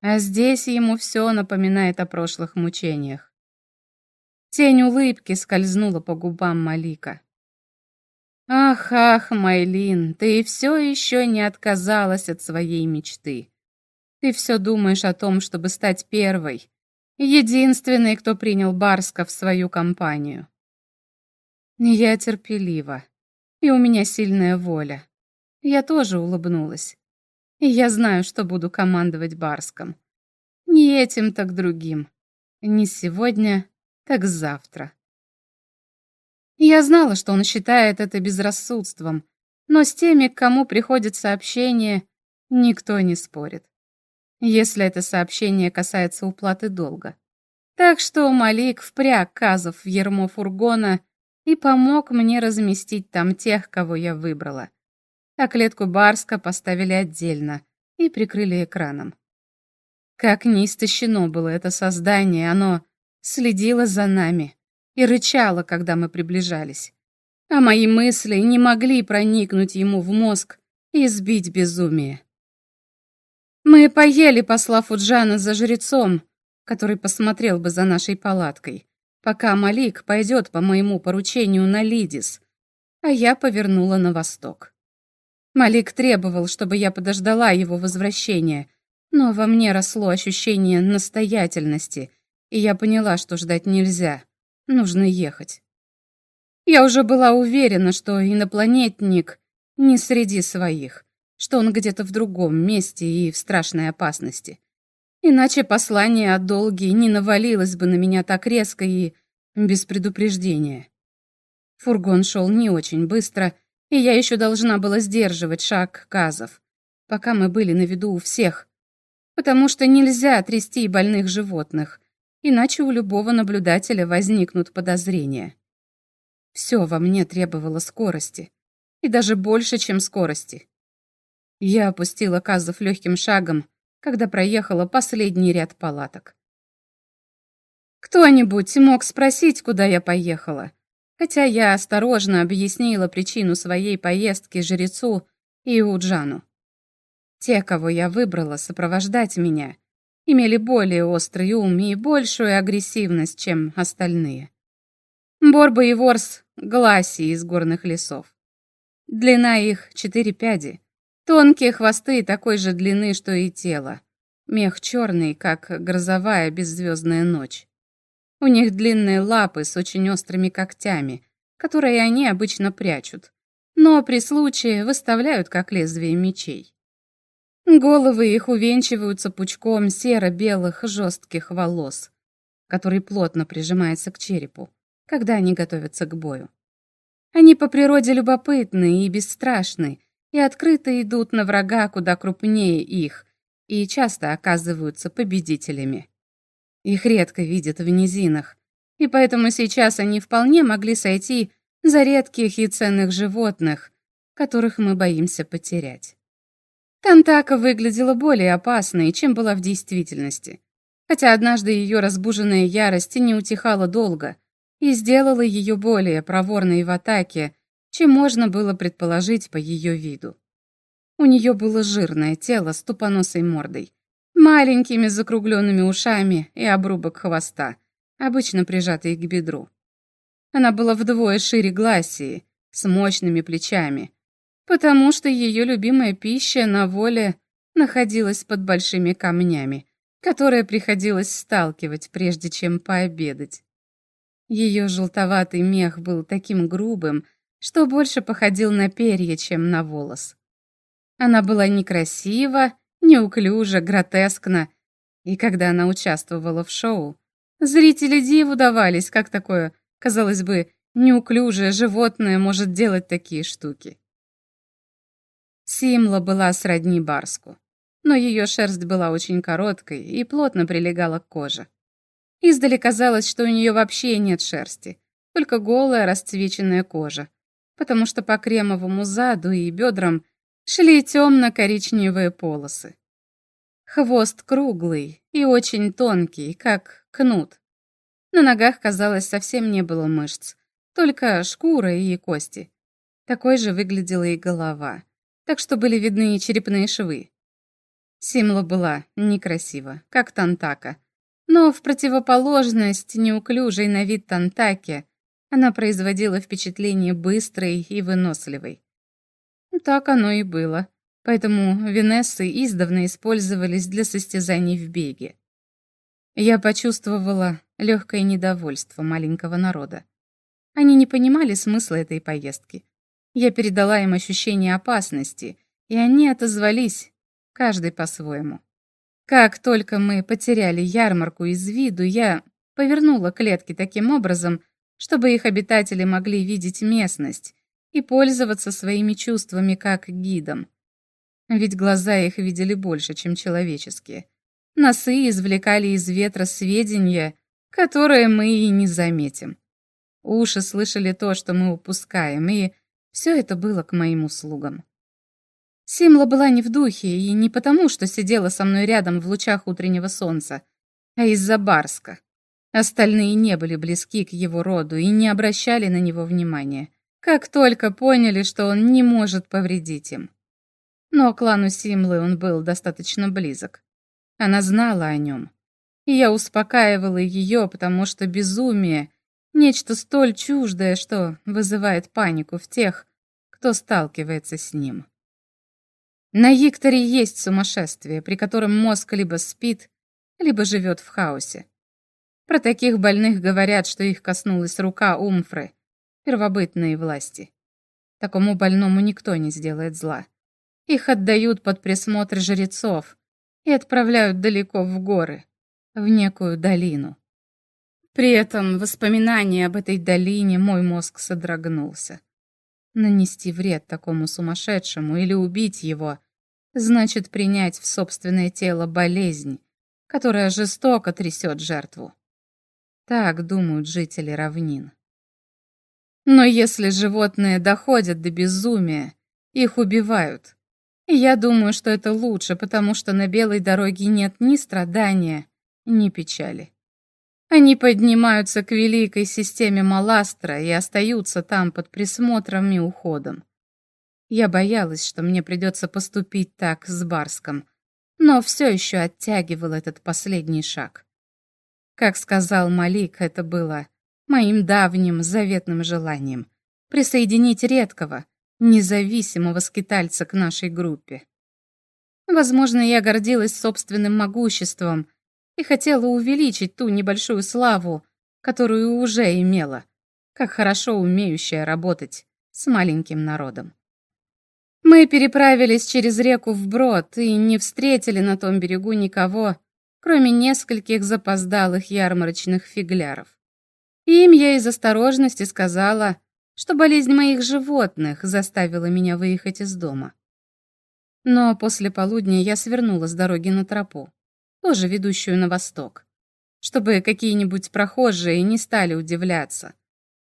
А здесь ему все напоминает о прошлых мучениях. Тень улыбки скользнула по губам Малика. «Ах, ах, Майлин, ты все еще не отказалась от своей мечты. Ты все думаешь о том, чтобы стать первой, единственной, кто принял Барска в свою компанию. Я терпелива, и у меня сильная воля. Я тоже улыбнулась. И я знаю, что буду командовать Барском. Не этим, так другим. Не сегодня, так завтра. Я знала, что он считает это безрассудством, но с теми, к кому приходит сообщение, никто не спорит если это сообщение касается уплаты долга. Так что Малик впряг Казов в ермо фургона и помог мне разместить там тех, кого я выбрала. А клетку Барска поставили отдельно и прикрыли экраном. Как не истощено было это создание, оно следило за нами и рычало, когда мы приближались. А мои мысли не могли проникнуть ему в мозг и сбить безумие. Мы поели, послав Уджана за жрецом, который посмотрел бы за нашей палаткой, пока Малик пойдет по моему поручению на Лидис, а я повернула на восток. Малик требовал, чтобы я подождала его возвращения, но во мне росло ощущение настоятельности, и я поняла, что ждать нельзя, нужно ехать. Я уже была уверена, что инопланетник не среди своих, что он где-то в другом месте и в страшной опасности. Иначе послание о долге не навалилось бы на меня так резко и без предупреждения. Фургон шел не очень быстро, и я еще должна была сдерживать шаг газов, пока мы были на виду у всех, потому что нельзя трясти больных животных, иначе у любого наблюдателя возникнут подозрения. Все во мне требовало скорости, и даже больше, чем скорости. Я опустила казов легким шагом, когда проехала последний ряд палаток. Кто-нибудь мог спросить, куда я поехала, хотя я осторожно объяснила причину своей поездки жрецу и Уджану. Те, кого я выбрала сопровождать меня, имели более острый ум и большую агрессивность, чем остальные. Борба и Ворс — гласи из горных лесов. Длина их — четыре пяди. Тонкие хвосты такой же длины, что и тело. Мех черный, как грозовая беззвездная ночь. У них длинные лапы с очень острыми когтями, которые они обычно прячут, но при случае выставляют как лезвие мечей. Головы их увенчиваются пучком серо-белых жестких волос, который плотно прижимается к черепу, когда они готовятся к бою. Они по природе любопытны и бесстрашны, и открыто идут на врага куда крупнее их, и часто оказываются победителями. Их редко видят в низинах, и поэтому сейчас они вполне могли сойти за редких и ценных животных, которых мы боимся потерять. Тантака выглядела более опасной, чем была в действительности, хотя однажды ее разбуженная ярость не утихала долго и сделала ее более проворной в атаке, чем можно было предположить по ее виду. У нее было жирное тело с тупоносой мордой, маленькими закругленными ушами и обрубок хвоста, обычно прижатый к бедру. Она была вдвое шире Гласии, с мощными плечами, потому что ее любимая пища на воле находилась под большими камнями, которые приходилось сталкивать, прежде чем пообедать. Ее желтоватый мех был таким грубым, что больше походил на перья, чем на волос. Она была некрасива неуклюже, гротескно. И когда она участвовала в шоу, зрители диву давались, как такое, казалось бы, неуклюжее животное может делать такие штуки. Симла была сродни барску, но ее шерсть была очень короткой и плотно прилегала к коже. Издали казалось, что у нее вообще нет шерсти, только голая расцвеченная кожа, потому что по кремовому заду и бедрам шли темно-коричневые полосы. Хвост круглый и очень тонкий, как кнут. На ногах, казалось, совсем не было мышц, только шкура и кости. Такой же выглядела и голова, так что были видны и черепные швы. Симла была некрасива, как Тантака, но в противоположность неуклюжей на вид Тантаке она производила впечатление быстрой и выносливой. Так оно и было. Поэтому Венессы издавна использовались для состязаний в беге. Я почувствовала легкое недовольство маленького народа. Они не понимали смысла этой поездки. Я передала им ощущение опасности, и они отозвались, каждый по-своему. Как только мы потеряли ярмарку из виду, я повернула клетки таким образом, чтобы их обитатели могли видеть местность и пользоваться своими чувствами как гидом. Ведь глаза их видели больше, чем человеческие. Носы извлекали из ветра сведения, которые мы и не заметим. Уши слышали то, что мы упускаем, и все это было к моим услугам. Симла была не в духе, и не потому, что сидела со мной рядом в лучах утреннего солнца, а из-за Барска. Остальные не были близки к его роду и не обращали на него внимания как только поняли, что он не может повредить им. Но клану Симлы он был достаточно близок. Она знала о нем. И я успокаивала ее, потому что безумие — нечто столь чуждое, что вызывает панику в тех, кто сталкивается с ним. На Якторе есть сумасшествие, при котором мозг либо спит, либо живет в хаосе. Про таких больных говорят, что их коснулась рука Умфры, первобытные власти. Такому больному никто не сделает зла. Их отдают под присмотр жрецов и отправляют далеко в горы, в некую долину. При этом воспоминание об этой долине мой мозг содрогнулся. Нанести вред такому сумасшедшему или убить его значит принять в собственное тело болезнь, которая жестоко трясет жертву. Так думают жители равнин. Но если животные доходят до безумия, их убивают. Я думаю, что это лучше, потому что на белой дороге нет ни страдания, ни печали. Они поднимаются к великой системе Маластра и остаются там под присмотром и уходом. Я боялась, что мне придется поступить так с Барском, но все еще оттягивал этот последний шаг. Как сказал Малик, это было моим давним заветным желанием присоединить редкого, независимого скитальца к нашей группе. Возможно, я гордилась собственным могуществом и хотела увеличить ту небольшую славу, которую уже имела, как хорошо умеющая работать с маленьким народом. Мы переправились через реку вброд и не встретили на том берегу никого, кроме нескольких запоздалых ярмарочных фигляров. Им я из осторожности сказала, что болезнь моих животных заставила меня выехать из дома. Но после полудня я свернула с дороги на тропу, тоже ведущую на восток, чтобы какие-нибудь прохожие не стали удивляться.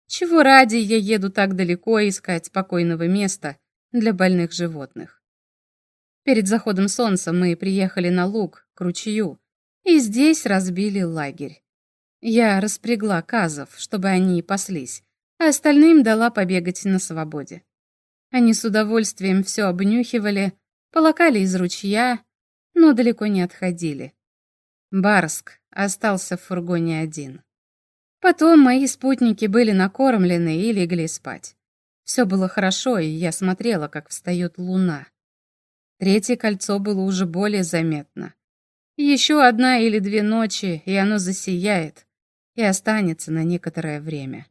Чего ради я еду так далеко искать спокойного места для больных животных. Перед заходом солнца мы приехали на луг, к ручью, и здесь разбили лагерь. Я распрягла казов, чтобы они паслись, а остальным дала побегать на свободе. Они с удовольствием все обнюхивали, полакали из ручья, но далеко не отходили. Барск остался в фургоне один. Потом мои спутники были накормлены и легли спать. Все было хорошо, и я смотрела, как встает луна. Третье кольцо было уже более заметно. Еще одна или две ночи, и оно засияет, и останется на некоторое время.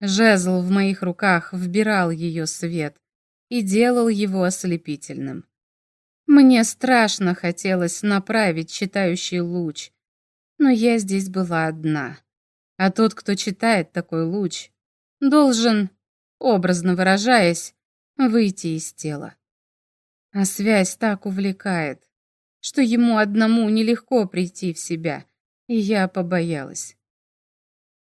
Жезл в моих руках вбирал ее свет и делал его ослепительным. Мне страшно хотелось направить читающий луч, но я здесь была одна. А тот, кто читает такой луч, должен, образно выражаясь, выйти из тела. А связь так увлекает, что ему одному нелегко прийти в себя, и я побоялась.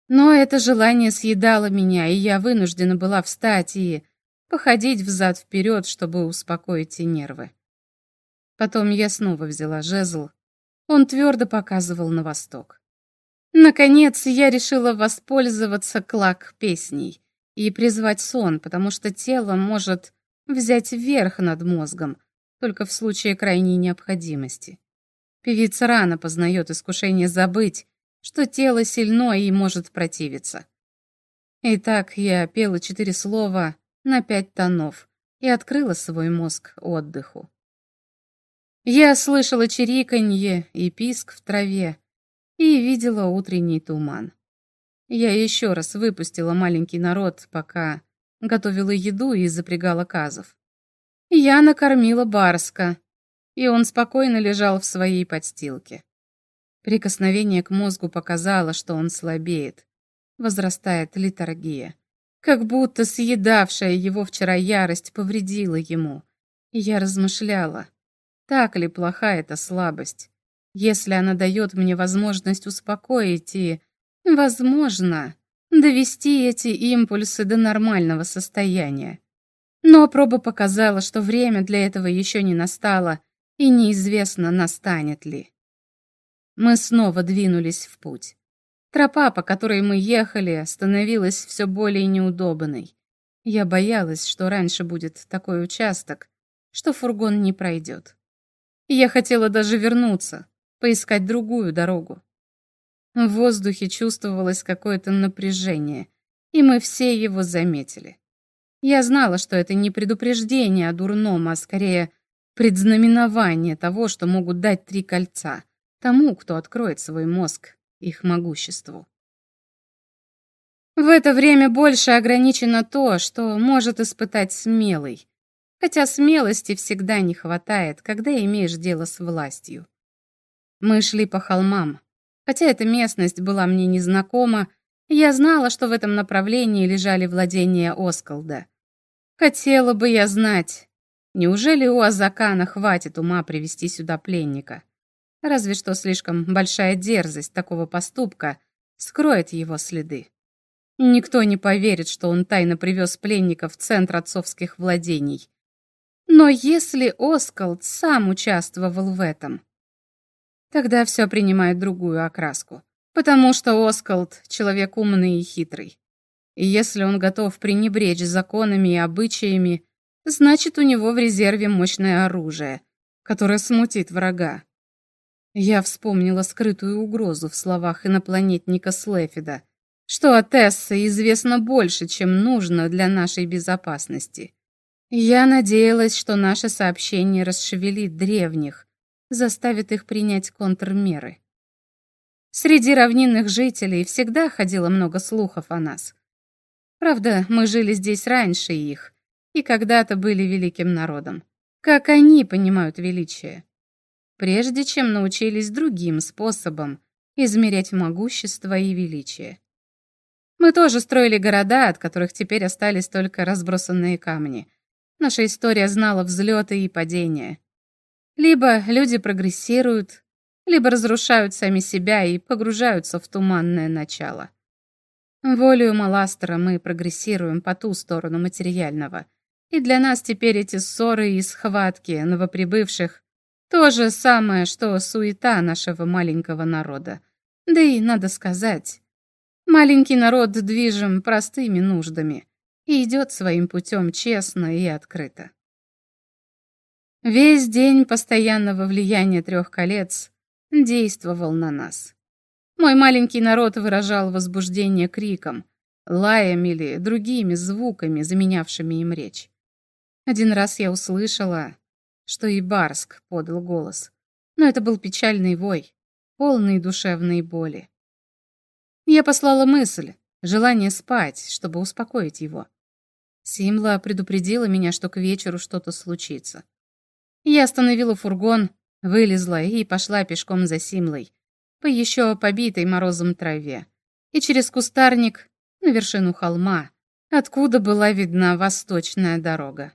Но это желание съедало меня, и я вынуждена была встать и походить взад-вперед, чтобы успокоить и нервы. Потом я снова взяла жезл. Он твердо показывал на восток. Наконец, я решила воспользоваться клак-песней и призвать сон, потому что тело может взять верх над мозгом, только в случае крайней необходимости. Певица рано познает искушение забыть, что тело сильно и может противиться. Итак, я пела четыре слова на пять тонов и открыла свой мозг отдыху. Я слышала чириканье и писк в траве и видела утренний туман. Я еще раз выпустила маленький народ, пока готовила еду и запрягала казов. Я накормила Барска, и он спокойно лежал в своей подстилке. Прикосновение к мозгу показало, что он слабеет. Возрастает литургия. Как будто съедавшая его вчера ярость повредила ему. Я размышляла, так ли плоха эта слабость, если она дает мне возможность успокоить и, возможно, довести эти импульсы до нормального состояния. Но проба показала, что время для этого еще не настало, и неизвестно, настанет ли. Мы снова двинулись в путь. Тропа, по которой мы ехали, становилась все более неудобной. Я боялась, что раньше будет такой участок, что фургон не пройдет. Я хотела даже вернуться, поискать другую дорогу. В воздухе чувствовалось какое-то напряжение, и мы все его заметили. Я знала, что это не предупреждение о дурном, а скорее предзнаменование того, что могут дать три кольца тому, кто откроет свой мозг их могуществу. В это время больше ограничено то, что может испытать смелый, хотя смелости всегда не хватает, когда имеешь дело с властью. Мы шли по холмам. Хотя эта местность была мне незнакома, я знала, что в этом направлении лежали владения Осколда. Хотела бы я знать, неужели у Азакана хватит ума привести сюда пленника? Разве что слишком большая дерзость такого поступка скроет его следы. Никто не поверит, что он тайно привез пленника в центр отцовских владений. Но если Оскалд сам участвовал в этом, тогда все принимает другую окраску. Потому что Оскалд — человек умный и хитрый. И если он готов пренебречь законами и обычаями, значит, у него в резерве мощное оружие, которое смутит врага. Я вспомнила скрытую угрозу в словах инопланетника Слефида, что о Тессе известно больше, чем нужно для нашей безопасности. Я надеялась, что наше сообщение расшевелит древних, заставит их принять контрмеры. Среди равнинных жителей всегда ходило много слухов о нас. Правда, мы жили здесь раньше их и когда-то были великим народом. Как они понимают величие? Прежде чем научились другим способам измерять могущество и величие. Мы тоже строили города, от которых теперь остались только разбросанные камни. Наша история знала взлеты и падения. Либо люди прогрессируют, либо разрушают сами себя и погружаются в туманное начало. Волею Маластера мы прогрессируем по ту сторону материального. И для нас теперь эти ссоры и схватки новоприбывших то же самое, что суета нашего маленького народа. Да и, надо сказать, маленький народ движим простыми нуждами и идет своим путем честно и открыто. Весь день постоянного влияния трех колец действовал на нас. Мой маленький народ выражал возбуждение криком, лаем или другими звуками, заменявшими им речь. Один раз я услышала, что и Барск подал голос, но это был печальный вой, полный душевной боли. Я послала мысль, желание спать, чтобы успокоить его. Симла предупредила меня, что к вечеру что-то случится. Я остановила фургон, вылезла и пошла пешком за Симлой, по еще побитой морозом траве, и через кустарник на вершину холма, откуда была видна восточная дорога.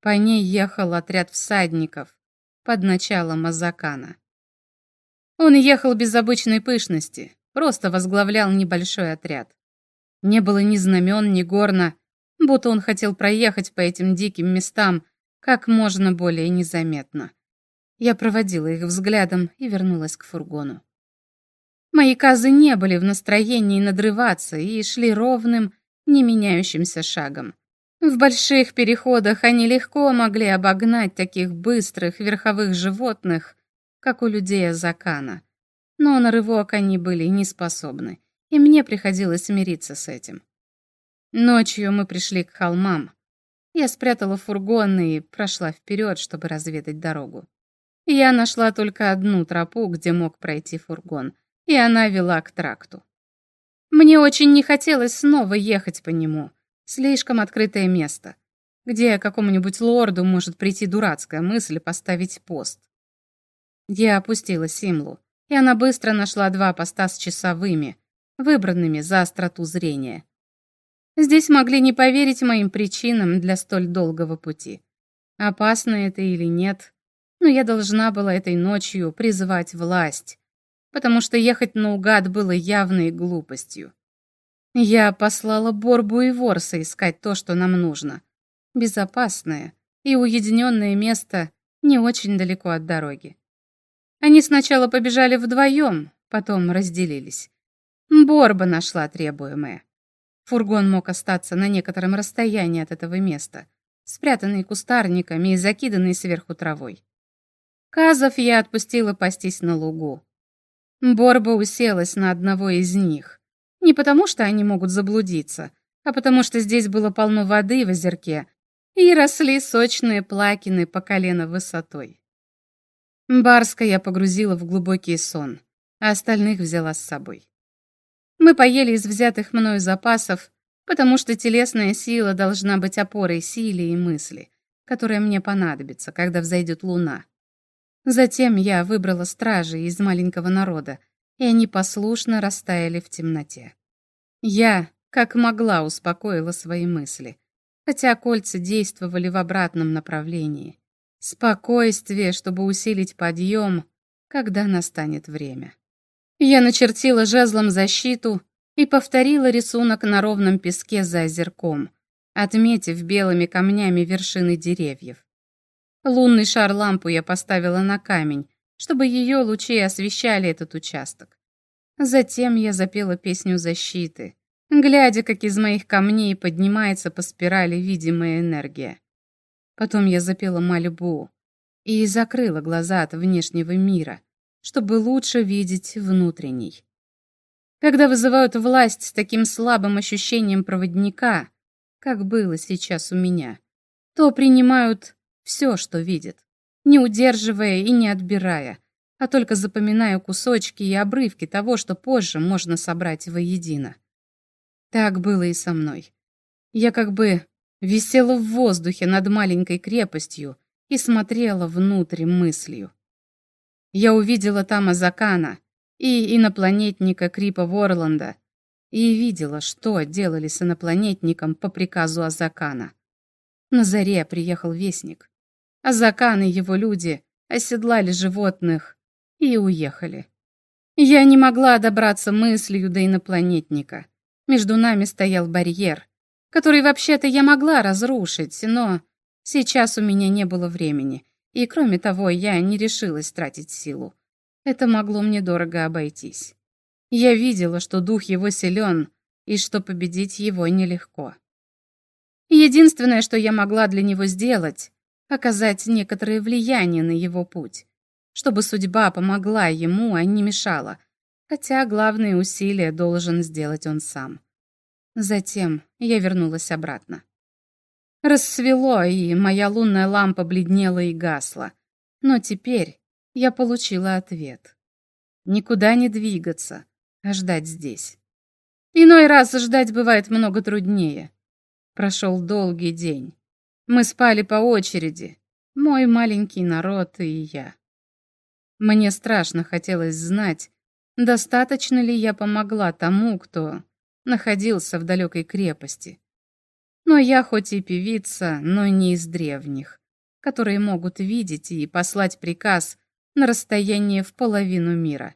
По ней ехал отряд всадников под началом Азакана. Он ехал без обычной пышности, просто возглавлял небольшой отряд. Не было ни знамен, ни горна, будто он хотел проехать по этим диким местам как можно более незаметно. Я проводила их взглядом и вернулась к фургону. Мои казы не были в настроении надрываться и шли ровным, не меняющимся шагом. В больших переходах они легко могли обогнать таких быстрых верховых животных, как у людей Азакана. Но на рывок они были не способны, и мне приходилось смириться с этим. Ночью мы пришли к холмам, я спрятала фургон и прошла вперед, чтобы разведать дорогу. Я нашла только одну тропу, где мог пройти фургон, и она вела к тракту. Мне очень не хотелось снова ехать по нему. Слишком открытое место, где какому-нибудь лорду может прийти дурацкая мысль поставить пост. Я опустила Симлу, и она быстро нашла два поста с часовыми, выбранными за остроту зрения. Здесь могли не поверить моим причинам для столь долгого пути. Опасно это или нет, но я должна была этой ночью призывать власть, потому что ехать наугад было явной глупостью. Я послала Борбу и Ворса искать то, что нам нужно. Безопасное и уединенное место не очень далеко от дороги. Они сначала побежали вдвоем, потом разделились. Борба нашла требуемое. Фургон мог остаться на некотором расстоянии от этого места, спрятанный кустарниками и закиданный сверху травой. Казов я отпустила пастись на лугу. Борба уселась на одного из них. Не потому, что они могут заблудиться, а потому что здесь было полно воды в озерке, и росли сочные плакины по колено высотой. Барска я погрузила в глубокий сон, а остальных взяла с собой. Мы поели из взятых мною запасов, потому что телесная сила должна быть опорой силе и мысли, которая мне понадобится, когда взойдет луна. Затем я выбрала стражей из маленького народа, и они послушно растаяли в темноте. Я, как могла, успокоила свои мысли, хотя кольца действовали в обратном направлении. Спокойствие, чтобы усилить подъем, когда настанет время. Я начертила жезлом защиту и повторила рисунок на ровном песке за озерком, отметив белыми камнями вершины деревьев. Лунный шар лампу я поставила на камень, чтобы ее лучи освещали этот участок. Затем я запела песню защиты, глядя, как из моих камней поднимается по спирали видимая энергия. Потом я запела мольбу и закрыла глаза от внешнего мира, чтобы лучше видеть внутренний. Когда вызывают власть с таким слабым ощущением проводника, как было сейчас у меня, то принимают все, что видят, не удерживая и не отбирая, а только запоминая кусочки и обрывки того, что позже можно собрать воедино. Так было и со мной. Я как бы висела в воздухе над маленькой крепостью и смотрела внутрь мыслью. Я увидела там Азакана и инопланетника Крипа Ворланда и видела, что делали с инопланетником по приказу Азакана. На заре приехал вестник. Азакан и его люди оседлали животных и уехали. Я не могла добраться мыслью до инопланетника. Между нами стоял барьер, который вообще-то я могла разрушить, но сейчас у меня не было времени, и кроме того, я не решилась тратить силу. Это могло мне дорого обойтись. Я видела, что дух его силен, и что победить его нелегко. Единственное, что я могла для него сделать, оказать некоторое влияние на его путь, чтобы судьба помогла ему, а не мешала, хотя главные усилия должен сделать он сам. Затем я вернулась обратно. Рассвело, и моя лунная лампа бледнела и гасла. Но теперь я получила ответ. Никуда не двигаться, а ждать здесь. Иной раз ждать бывает много труднее. Прошел долгий день. Мы спали по очереди, мой маленький народ и я. Мне страшно хотелось знать, достаточно ли я помогла тому, кто находился в далекой крепости. Но я хоть и певица, но не из древних, которые могут видеть и послать приказ на расстояние в половину мира.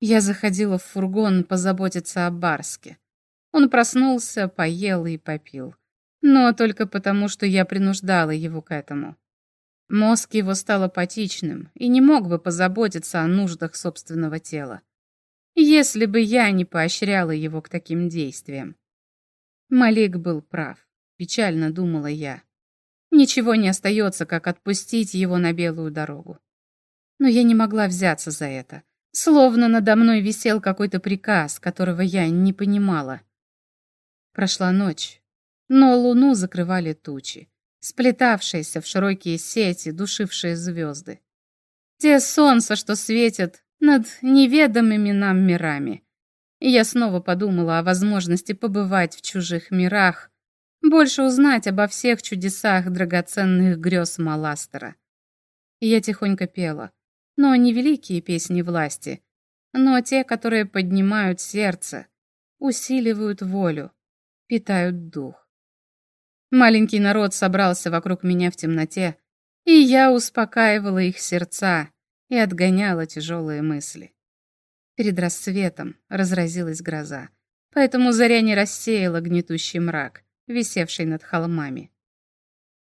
Я заходила в фургон позаботиться о Барске. Он проснулся, поел и попил но только потому, что я принуждала его к этому. Мозг его стал апатичным и не мог бы позаботиться о нуждах собственного тела, если бы я не поощряла его к таким действиям. Малик был прав, печально думала я. Ничего не остается, как отпустить его на белую дорогу. Но я не могла взяться за это, словно надо мной висел какой-то приказ, которого я не понимала. Прошла ночь, но луну закрывали тучи, сплетавшиеся в широкие сети, душившие звезды. Те солнца, что светят над неведомыми нам мирами. И я снова подумала о возможности побывать в чужих мирах, больше узнать обо всех чудесах драгоценных грез Маластера. И я тихонько пела, но не великие песни власти, но те, которые поднимают сердце, усиливают волю, питают дух. Маленький народ собрался вокруг меня в темноте, и я успокаивала их сердца и отгоняла тяжелые мысли. Перед рассветом разразилась гроза, поэтому заря не рассеяла гнетущий мрак, висевший над холмами.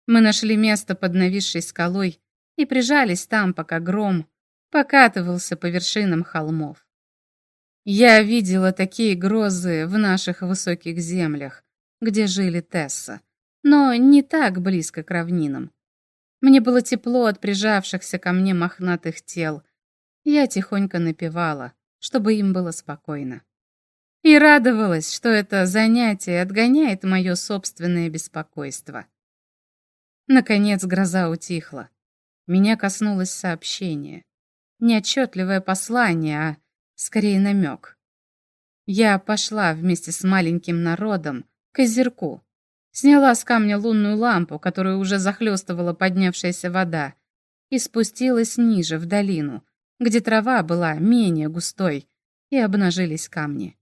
Мы нашли место под нависшей скалой и прижались там, пока гром покатывался по вершинам холмов. Я видела такие грозы в наших высоких землях, где жили Тесса, но не так близко к равнинам. Мне было тепло от прижавшихся ко мне мохнатых тел. Я тихонько напевала, чтобы им было спокойно. И радовалась, что это занятие отгоняет мое собственное беспокойство. Наконец гроза утихла. Меня коснулось сообщение. Неотчетливое послание, а скорее намек. Я пошла вместе с маленьким народом к озерку. Сняла с камня лунную лампу, которую уже захлестывала поднявшаяся вода, и спустилась ниже, в долину, где трава была менее густой, и обнажились камни.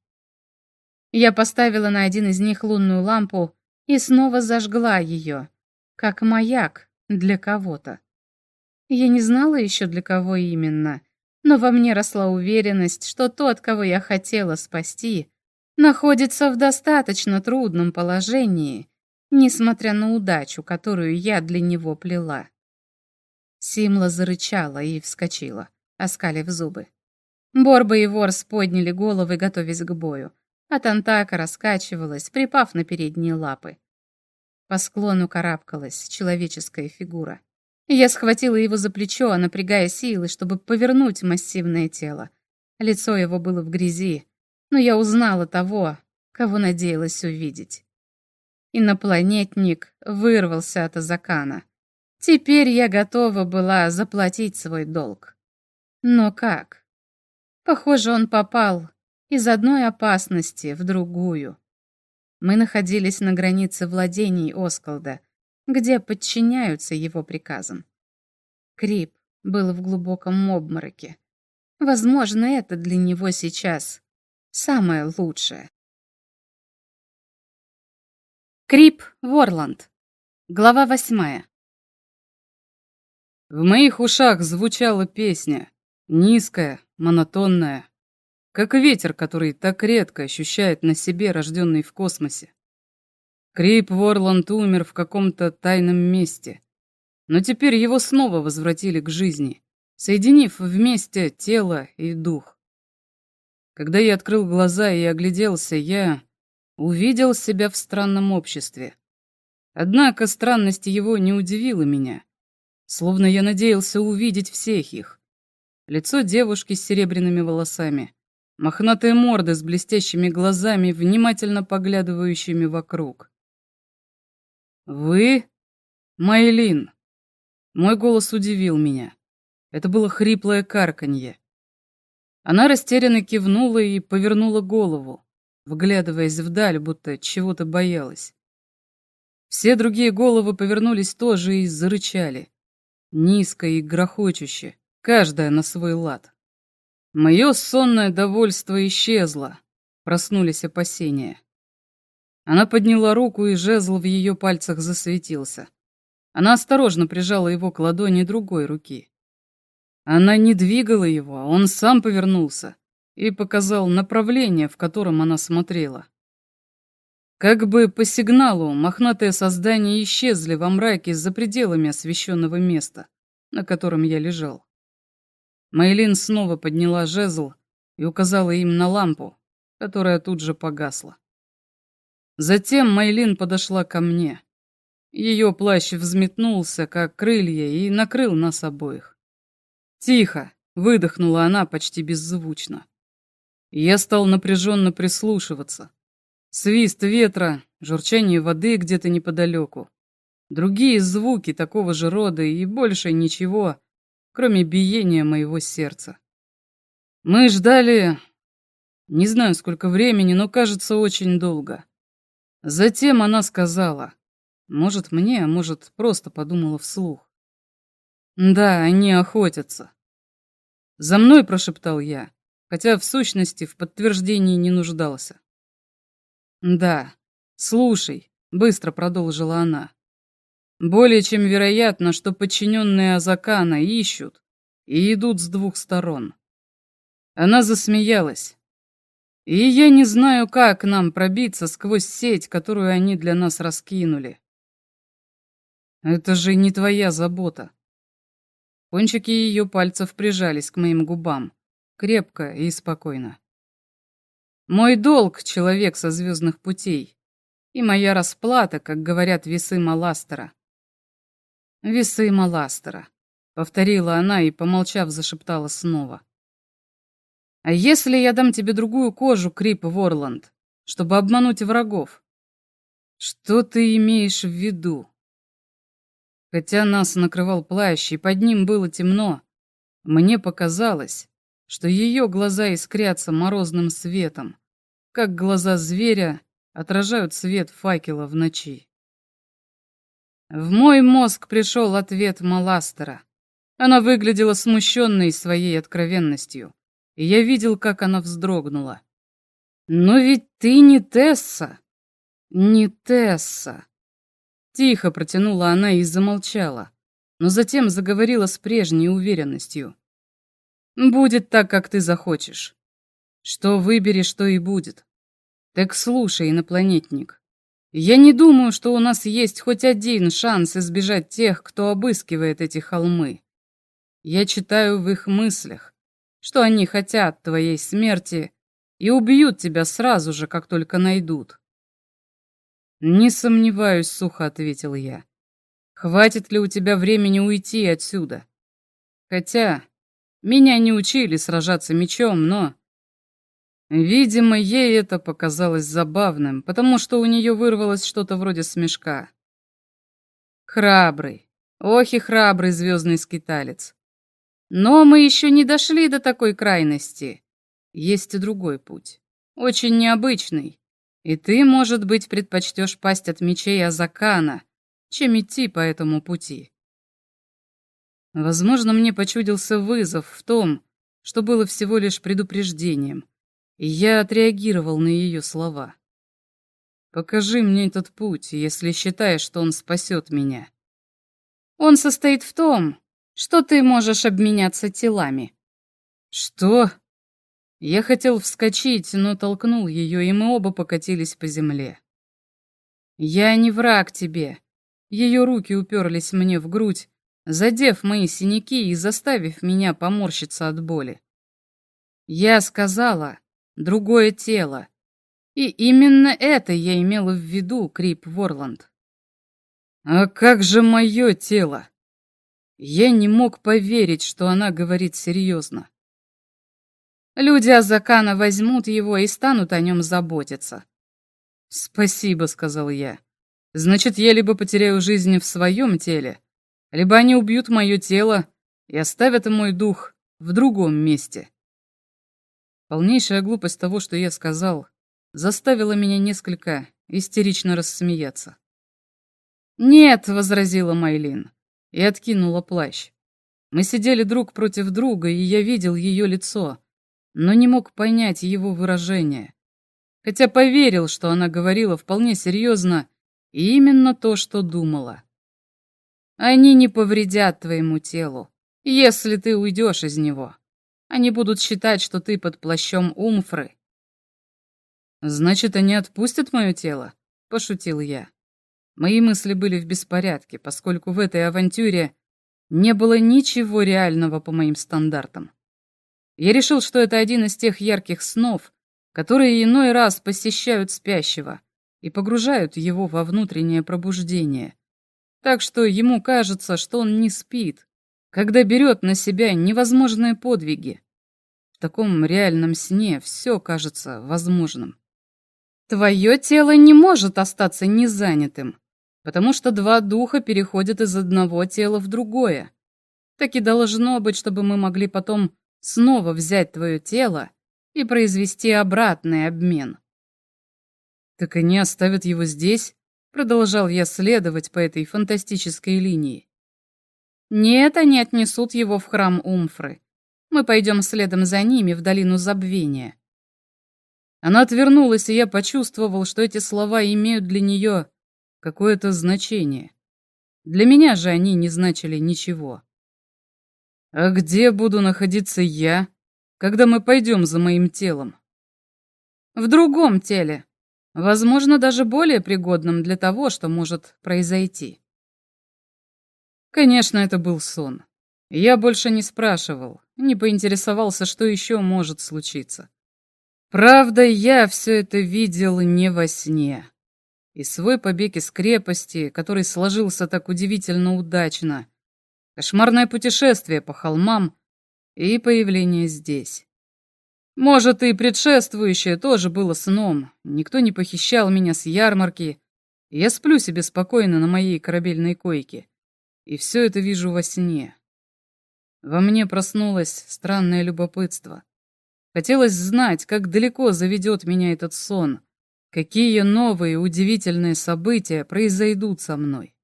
Я поставила на один из них лунную лампу и снова зажгла ее, как маяк для кого-то. Я не знала еще для кого именно, но во мне росла уверенность, что тот, кого я хотела спасти, находится в достаточно трудном положении, несмотря на удачу, которую я для него плела. Симла зарычала и вскочила, оскалив зубы. Борба и Ворс подняли головы, готовясь к бою, а Тантака раскачивалась, припав на передние лапы. По склону карабкалась человеческая фигура. Я схватила его за плечо, напрягая силы, чтобы повернуть массивное тело. Лицо его было в грязи, но я узнала того, кого надеялась увидеть. Инопланетник вырвался от Азакана. Теперь я готова была заплатить свой долг. Но как? Похоже, он попал из одной опасности в другую. Мы находились на границе владений Оскалда — где подчиняются его приказам. Крип был в глубоком обмороке. Возможно, это для него сейчас самое лучшее. Крип Ворланд. Глава восьмая. В моих ушах звучала песня, низкая, монотонная, как ветер, который так редко ощущает на себе рожденный в космосе. Крип Ворланд умер в каком-то тайном месте. Но теперь его снова возвратили к жизни, соединив вместе тело и дух. Когда я открыл глаза и огляделся, я увидел себя в странном обществе. Однако странность его не удивила меня, словно я надеялся увидеть всех их. Лицо девушки с серебряными волосами, мохнатые морды с блестящими глазами, внимательно поглядывающими вокруг. «Вы? Майлин?» Мой голос удивил меня. Это было хриплое карканье. Она растерянно кивнула и повернула голову, вглядываясь вдаль, будто чего-то боялась. Все другие головы повернулись тоже и зарычали. Низко и грохочуще, каждая на свой лад. Мое сонное довольство исчезло, проснулись опасения. Она подняла руку, и жезл в ее пальцах засветился. Она осторожно прижала его к ладони другой руки. Она не двигала его, а он сам повернулся и показал направление, в котором она смотрела. Как бы по сигналу мохнатые создания исчезли во мраке за пределами освещенного места, на котором я лежал. Мейлин снова подняла жезл и указала им на лампу, которая тут же погасла. Затем Майлин подошла ко мне. Ее плащ взметнулся, как крылья, и накрыл нас обоих. «Тихо!» — выдохнула она почти беззвучно. Я стал напряженно прислушиваться. Свист ветра, журчание воды где-то неподалеку. Другие звуки такого же рода и больше ничего, кроме биения моего сердца. Мы ждали... Не знаю, сколько времени, но кажется, очень долго. Затем она сказала, может мне, а может просто подумала вслух. Да, они охотятся. За мной прошептал я, хотя в сущности в подтверждении не нуждался. Да, слушай, быстро продолжила она. Более чем вероятно, что подчиненные Азакана ищут и идут с двух сторон. Она засмеялась, и я не знаю, как нам пробиться сквозь сеть, которую они для нас раскинули. Это же не твоя забота. Кончики ее пальцев прижались к моим губам, крепко и спокойно. Мой долг — человек со звездных путей. и моя расплата, как говорят весы Маластера. Весы Маластера, повторила она и, помолчав, зашептала снова. А если я дам тебе другую кожу, Крип Ворланд, чтобы обмануть врагов? Что ты имеешь в виду? Хотя нас накрывал плащ, и под ним было темно, мне показалось, что ее глаза искрятся морозным светом, как глаза зверя отражают свет факела в ночи. В мой мозг пришел ответ Маластера. Она выглядела смущенной своей откровенностью, и я видел, как она вздрогнула. «Но ведь ты не Тесса!» «Не Тесса!» Тихо протянула она и замолчала, но затем заговорила с прежней уверенностью. «Будет так, как ты захочешь. Что выберешь, то и будет. Так слушай, инопланетник. Я не думаю, что у нас есть хоть один шанс избежать тех, кто обыскивает эти холмы. Я читаю в их мыслях, что они хотят твоей смерти и убьют тебя сразу же, как только найдут. «Не сомневаюсь», — сухо ответил я. «Хватит ли у тебя времени уйти отсюда? Хотя меня не учили сражаться мечом, но...» Видимо, ей это показалось забавным, потому что у нее вырвалось что-то вроде смешка. Храбрый, ох и храбрый звездный скиталец. Но мы еще не дошли до такой крайности. Есть и другой путь, очень необычный. И ты, может быть, предпочтешь пасть от мечей Азакана, чем идти по этому пути. Возможно, мне почудился вызов в том, что было всего лишь предупреждением, и я отреагировал на ее слова. «Покажи мне этот путь, если считаешь, что он спасет меня». «Он состоит в том, что ты можешь обменяться телами». «Что?» Я хотел вскочить, но толкнул ее, и мы оба покатились по земле. «Я не враг тебе». Ее руки уперлись мне в грудь, задев мои синяки и заставив меня поморщиться от боли. Я сказала «другое тело». И именно это я имела в виду, Крип Ворланд. «А как же мое тело?» Я не мог поверить, что она говорит серьезно. Люди Азакана возьмут его и станут о нем заботиться. «Спасибо», — сказал я. «Значит, я либо потеряю жизнь в своем теле, либо они убьют мое тело и оставят мой дух в другом месте». Полнейшая глупость того, что я сказал, заставила меня несколько истерично рассмеяться. «Нет», — возразила Майлин и откинула плащ. Мы сидели друг против друга, и я видел ее лицо, но не мог понять его выражение. Хотя поверил, что она говорила вполне серьезно и именно то, что думала. Они не повредят твоему телу, если ты уйдешь из него. Они будут считать, что ты под плащом Умфры. Значит, они отпустят мое тело? Пошутил я. Мои мысли были в беспорядке, поскольку в этой авантюре не было ничего реального по моим стандартам. Я решил, что это один из тех ярких снов, которые иной раз посещают спящего и погружают его во внутреннее пробуждение. Так что ему кажется, что он не спит, когда берет на себя невозможные подвиги. В таком реальном сне все кажется возможным. Твое тело не может остаться незанятым, потому что два духа переходят из одного тела в другое. Так и должно быть, чтобы мы могли потом снова взять твое тело и произвести обратный обмен. Так они оставят его здесь? Продолжал я следовать по этой фантастической линии. Нет, они отнесут его в храм Умфры. Мы пойдем следом за ними в долину забвения. Она отвернулась, и я почувствовал, что эти слова имеют для нее какое-то значение. Для меня же они не значили ничего. А где буду находиться я, когда мы пойдем за моим телом? В другом теле. Возможно, даже более пригодном для того, что может произойти. Конечно, это был сон. Я больше не спрашивал, не поинтересовался, что еще может случиться. Правда, я все это видел не во сне. и свой побег из крепости, который сложился так удивительно удачно, кошмарное путешествие по холмам и появление здесь. Может, и предшествующее тоже было сном. Никто не похищал меня с ярмарки. Я сплю себе спокойно на моей корабельной койке. И все это вижу во сне. Во мне проснулось странное любопытство. Хотелось знать, как далеко заведет меня этот сон, какие новые удивительные события произойдут со мной.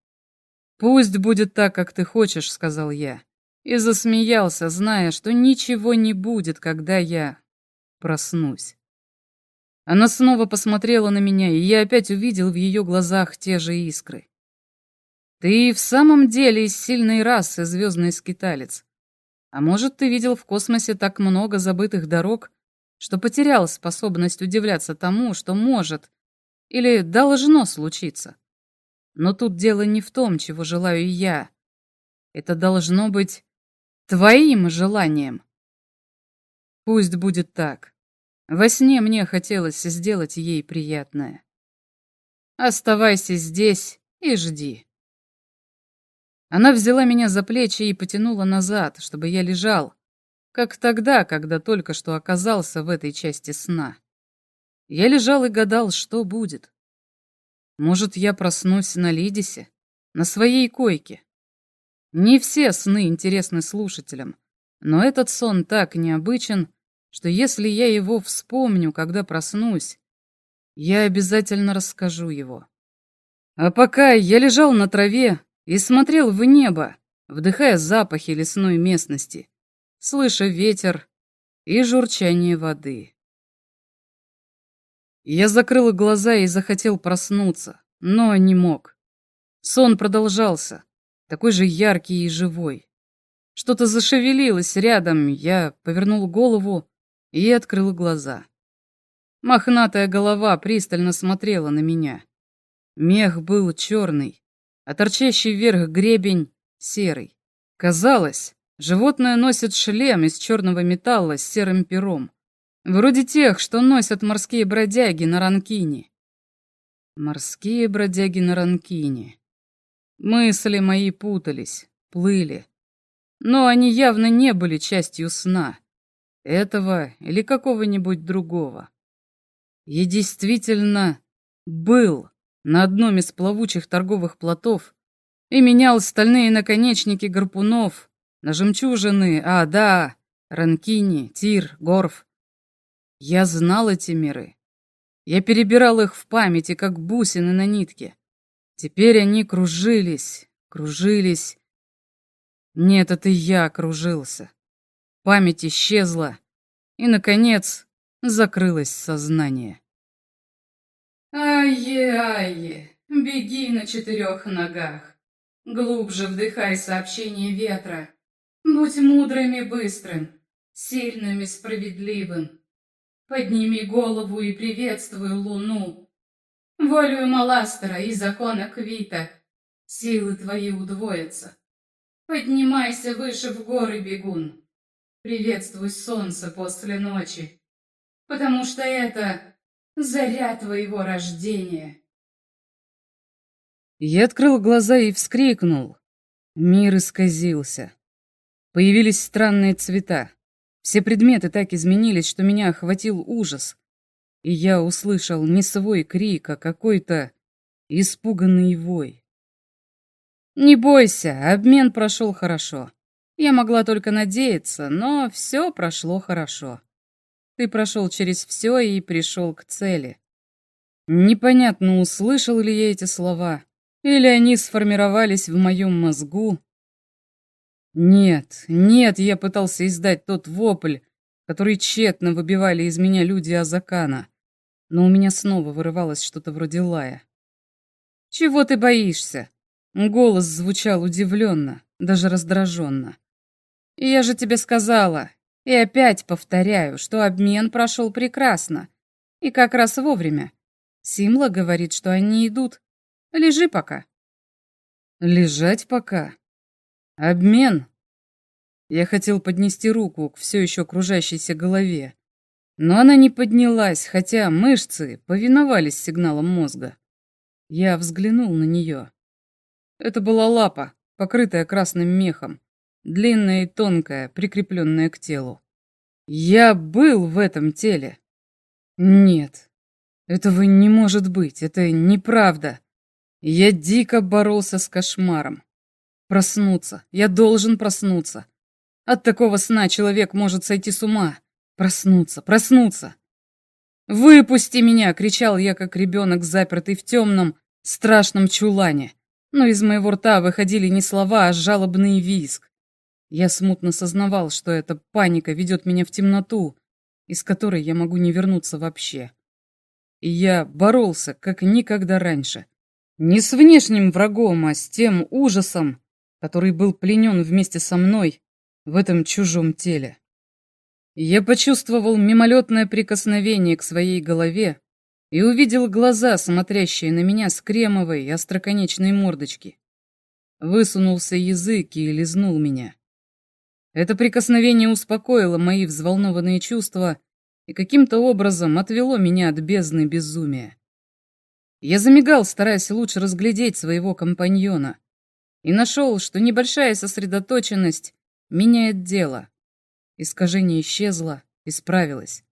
«Пусть будет так, как ты хочешь», — сказал я, и засмеялся, зная, что ничего не будет, когда я проснусь. Она снова посмотрела на меня, и я опять увидел в ее глазах те же искры. «Ты в самом деле из сильной расы, звездный скиталец. А может, ты видел в космосе так много забытых дорог, что потерял способность удивляться тому, что может или должно случиться. Но тут дело не в том, чего желаю я. Это должно быть твоим желанием. Пусть будет так. Во сне мне хотелось сделать ей приятное. Оставайся здесь и жди. Она взяла меня за плечи и потянула назад, чтобы я лежал, как тогда, когда только что оказался в этой части сна. Я лежал и гадал, что будет. Может, я проснусь на Лидисе, на своей койке. Не все сны интересны слушателям, но этот сон так необычен, что если я его вспомню, когда проснусь, я обязательно расскажу его. А пока я лежал на траве и смотрел в небо, вдыхая запахи лесной местности, слыша ветер и журчание воды. Я закрыл глаза и захотел проснуться, но не мог. Сон продолжался, такой же яркий и живой. Что-то зашевелилось рядом, я повернул голову и открыл глаза. Мохнатая голова пристально смотрела на меня. Мех был черный, а торчащий вверх гребень — серый. Казалось, животное носит шлем из черного металла с серым пером, вроде тех, что носят морские бродяги на ранкине. Морские бродяги на ранкине. Мысли мои путались, плыли. Но они явно не были частью сна. Этого или какого-нибудь другого. Я действительно был на одном из плавучих торговых плотов и менял стальные наконечники гарпунов на жемчужины, а, да, ранкини, тир, горф. Я знал эти миры. Я перебирал их в памяти, как бусины на нитке. Теперь они кружились, кружились. Нет, это я кружился. Память исчезла, и, наконец, закрылось сознание. Ай-е-ай, беги на четырех ногах. Глубже вдыхай сообщение ветра. Будь мудрым и быстрым, сильным и справедливым. Подними голову и приветствуй луну. Волю Маластера и закона Квита силы твои удвоятся. Поднимайся выше в горы, бегун. Приветствуй солнце после ночи, потому что это заря твоего рождения. Я открыл глаза и вскрикнул. Мир исказился. Появились странные цвета. Все предметы так изменились, что меня охватил ужас. И я услышал не свой крик, а какой-то испуганный вой. «Не бойся, обмен прошел хорошо. Я могла только надеяться, но все прошло хорошо. Ты прошел через все и пришел к цели. Непонятно, услышал ли я эти слова, или они сформировались в моем мозгу. Нет, нет, я пытался издать тот вопль, который тщетно выбивали из меня люди Азакана, но у меня снова вырывалось что-то вроде лая. «Чего ты боишься?» Голос звучал удивленно, даже раздраженно. «Я же тебе сказала, и опять повторяю, что обмен прошел прекрасно. И как раз вовремя. Симла говорит, что они идут. Лежи пока». «Лежать пока?» «Обмен?» Я хотел поднести руку к все еще кружащейся голове, но она не поднялась, хотя мышцы повиновались сигналам мозга. Я взглянул на нее. Это была лапа, покрытая красным мехом, длинная и тонкая, прикрепленная к телу. Я был в этом теле. Нет, этого не может быть, это неправда. Я дико боролся с кошмаром. Проснуться, я должен проснуться. От такого сна человек может сойти с ума. Проснуться, проснуться. «Выпусти меня!» — кричал я, как ребенок, запертый в темном, страшном чулане. Но из моего рта выходили не слова, а жалобный визг. Я смутно сознавал, что эта паника ведет меня в темноту, из которой я могу не вернуться вообще. И я боролся, как никогда раньше. Не с внешним врагом, а с тем ужасом, который был пленен вместе со мной в этом чужом теле. Я почувствовал мимолетное прикосновение к своей голове и увидел глаза, смотрящие на меня с кремовой и остроконечной мордочки. Высунулся язык и лизнул меня. Это прикосновение успокоило мои взволнованные чувства и каким-то образом отвело меня от бездны безумия. Я замигал, стараясь лучше разглядеть своего компаньона, и нашел, что небольшая сосредоточенность меняет дело. Искажение исчезло, исправилось.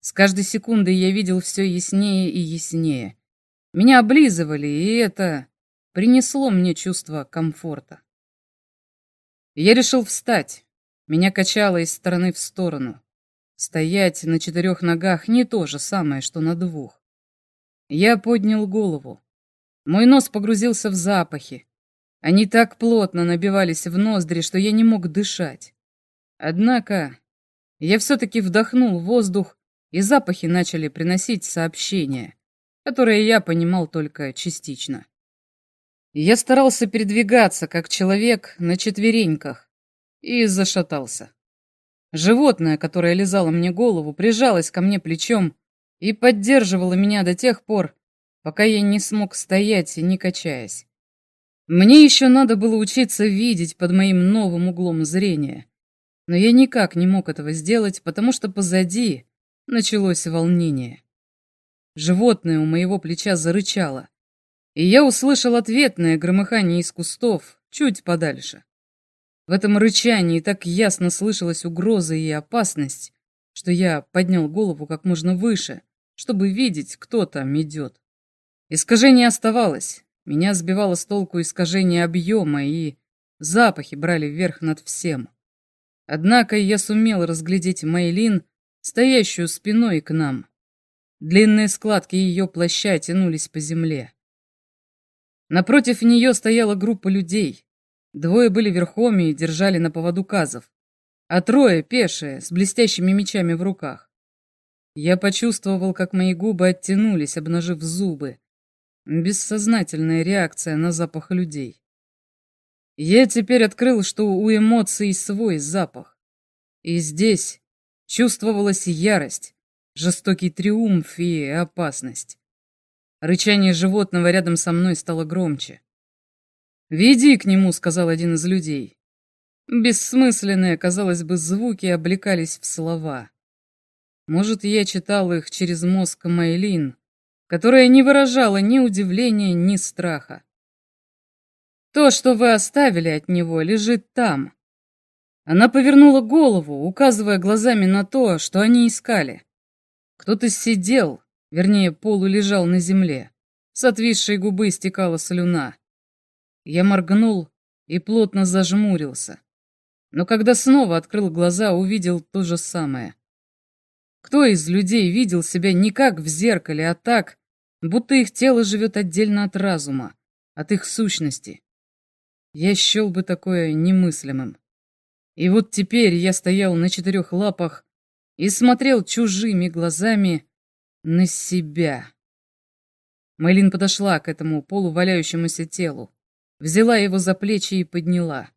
С каждой секундой я видел все яснее и яснее. Меня облизывали, и это принесло мне чувство комфорта. Я решил встать. Меня качало из стороны в сторону. Стоять на четырех ногах не то же самое, что на двух. Я поднял голову. Мой нос погрузился в запахи. Они так плотно набивались в ноздри, что я не мог дышать. Однако я все-таки вдохнул воздух, и запахи начали приносить сообщения, которые я понимал только частично. Я старался передвигаться, как человек, на четвереньках, и зашатался. Животное, которое лизало мне голову, прижалось ко мне плечом и поддерживало меня до тех пор, пока я не смог стоять, не качаясь. Мне еще надо было учиться видеть под моим новым углом зрения но я никак не мог этого сделать, потому что позади началось волнение. Животное у моего плеча зарычало, и я услышал ответное громыхание из кустов чуть подальше. В этом рычании так ясно слышалась угроза и опасность, что я поднял голову как можно выше, чтобы видеть, кто там идет. Искажение оставалось, меня сбивало с толку искажение объема, и запахи брали верх над всем. Однако я сумел разглядеть Мейлин, стоящую спиной к нам. Длинные складки ее плаща тянулись по земле. Напротив нее стояла группа людей. Двое были верхом и держали на поводу казов, а трое — пешие, с блестящими мечами в руках. Я почувствовал, как мои губы оттянулись, обнажив зубы. Бессознательная реакция на запах людей. Я теперь открыл, что у эмоций свой запах. И здесь чувствовалась ярость, жестокий триумф и опасность. Рычание животного рядом со мной стало громче. «Веди к нему», — сказал один из людей. Бессмысленные, казалось бы, звуки облекались в слова. Может, я читал их через мозг Майлин, которая не выражала ни удивления, ни страха. То, что вы оставили от него, лежит там. Она повернула голову, указывая глазами на то, что они искали. Кто-то сидел, вернее, полулежал на земле. С отвисшей губы стекала слюна. Я моргнул и плотно зажмурился. Но когда снова открыл глаза, увидел то же самое. Кто из людей видел себя не как в зеркале, а так, будто их тело живет отдельно от разума, от их сущности? Я счел бы такое немыслимым. И вот теперь я стоял на четырех лапах и смотрел чужими глазами на себя. Майлин подошла к этому полуваляющемуся телу, взяла его за плечи и подняла.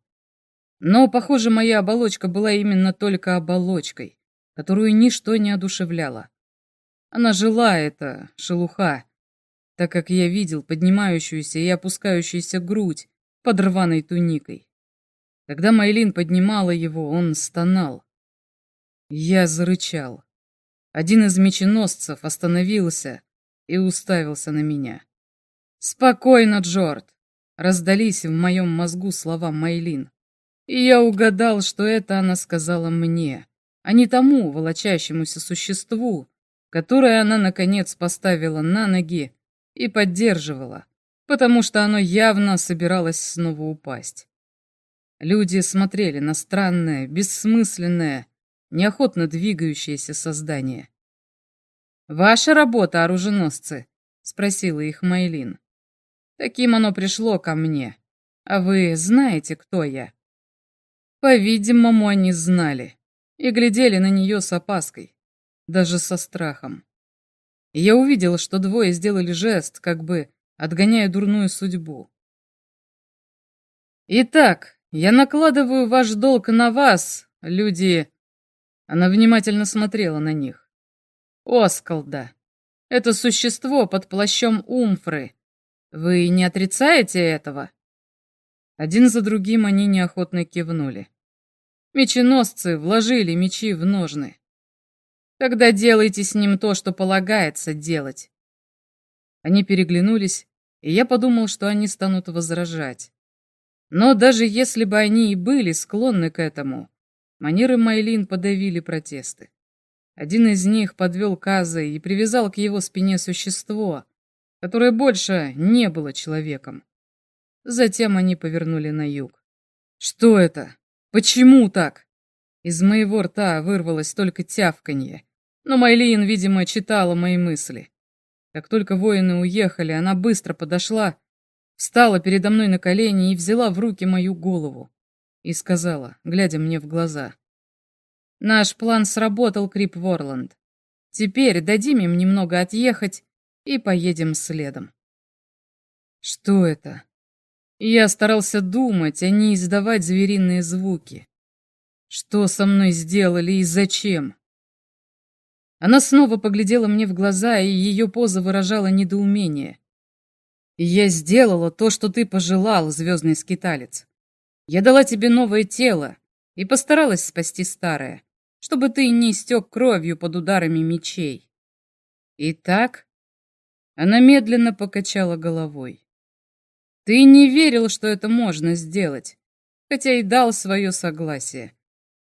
Но, похоже, моя оболочка была именно только оболочкой, которую ничто не одушевляло. Она жила, эта шелуха, так как я видел поднимающуюся и опускающуюся грудь, под рваной туникой. Когда Майлин поднимала его, он стонал. Я зарычал. Один из меченосцев остановился и уставился на меня. «Спокойно, Джорд!» — раздались в моем мозгу слова Майлин. И я угадал, что это она сказала мне, а не тому волочащемуся существу, которое она, наконец, поставила на ноги и поддерживала, потому что оно явно собиралось снова упасть. Люди смотрели на странное, бессмысленное, неохотно двигающееся создание. «Ваша работа, оруженосцы?» — спросила их Майлин. «Таким оно пришло ко мне. А вы знаете, кто я?» По-видимому, они знали и глядели на нее с опаской, даже со страхом. я увидел, что двое сделали жест, как бы отгоняя дурную судьбу. «Итак, я накладываю ваш долг на вас, люди...» Она внимательно смотрела на них. «Оскалда, это существо под плащом Умфры. Вы не отрицаете этого?» Один за другим они неохотно кивнули. Меченосцы вложили мечи в ножны. Тогда делайте с ним то, что полагается делать. Они переглянулись, и я подумал, что они станут возражать. Но даже если бы они и были склонны к этому, манеры Майлин подавили протесты. Один из них подвел Каза и привязал к его спине существо, которое больше не было человеком. Затем они повернули на юг. «Что это? Почему так?» Из моего рта вырвалось только тявканье, но Майлин, видимо, читала мои мысли. Как только воины уехали, она быстро подошла, встала передо мной на колени и взяла в руки мою голову. И сказала, глядя мне в глаза. «Наш план сработал, Крип Ворланд. Теперь дадим им немного отъехать и поедем следом». «Что это?» Я старался думать, а не издавать звериные звуки. Что со мной сделали и зачем? Она снова поглядела мне в глаза, и ее поза выражала недоумение. «Я сделала то, что ты пожелал, звездный скиталец. Я дала тебе новое тело и постаралась спасти старое, чтобы ты не истек кровью под ударами мечей. Итак...» Она медленно покачала головой. Ты не верил, что это можно сделать, хотя и дал свое согласие.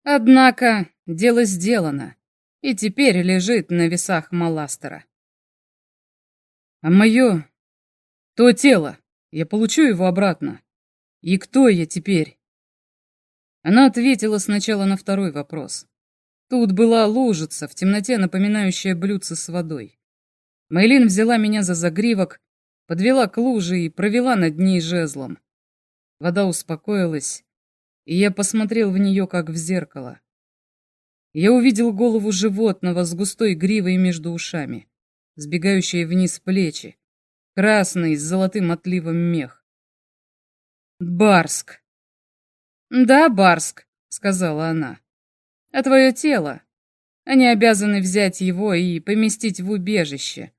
Однако дело сделано, и теперь лежит на весах Маластера. А мое... То тело, я получу его обратно. И кто я теперь? Она ответила сначала на второй вопрос. Тут была лужица, в темноте напоминающая блюдце с водой. Мейлин взяла меня за загривок подвела к луже и провела над ней жезлом. Вода успокоилась, и я посмотрел в нее, как в зеркало. Я увидел голову животного с густой гривой между ушами, сбегающие вниз плечи, красный с золотым отливом мех. «Барск!» «Да, Барск», — сказала она. «А твое тело? Они обязаны взять его и поместить в убежище,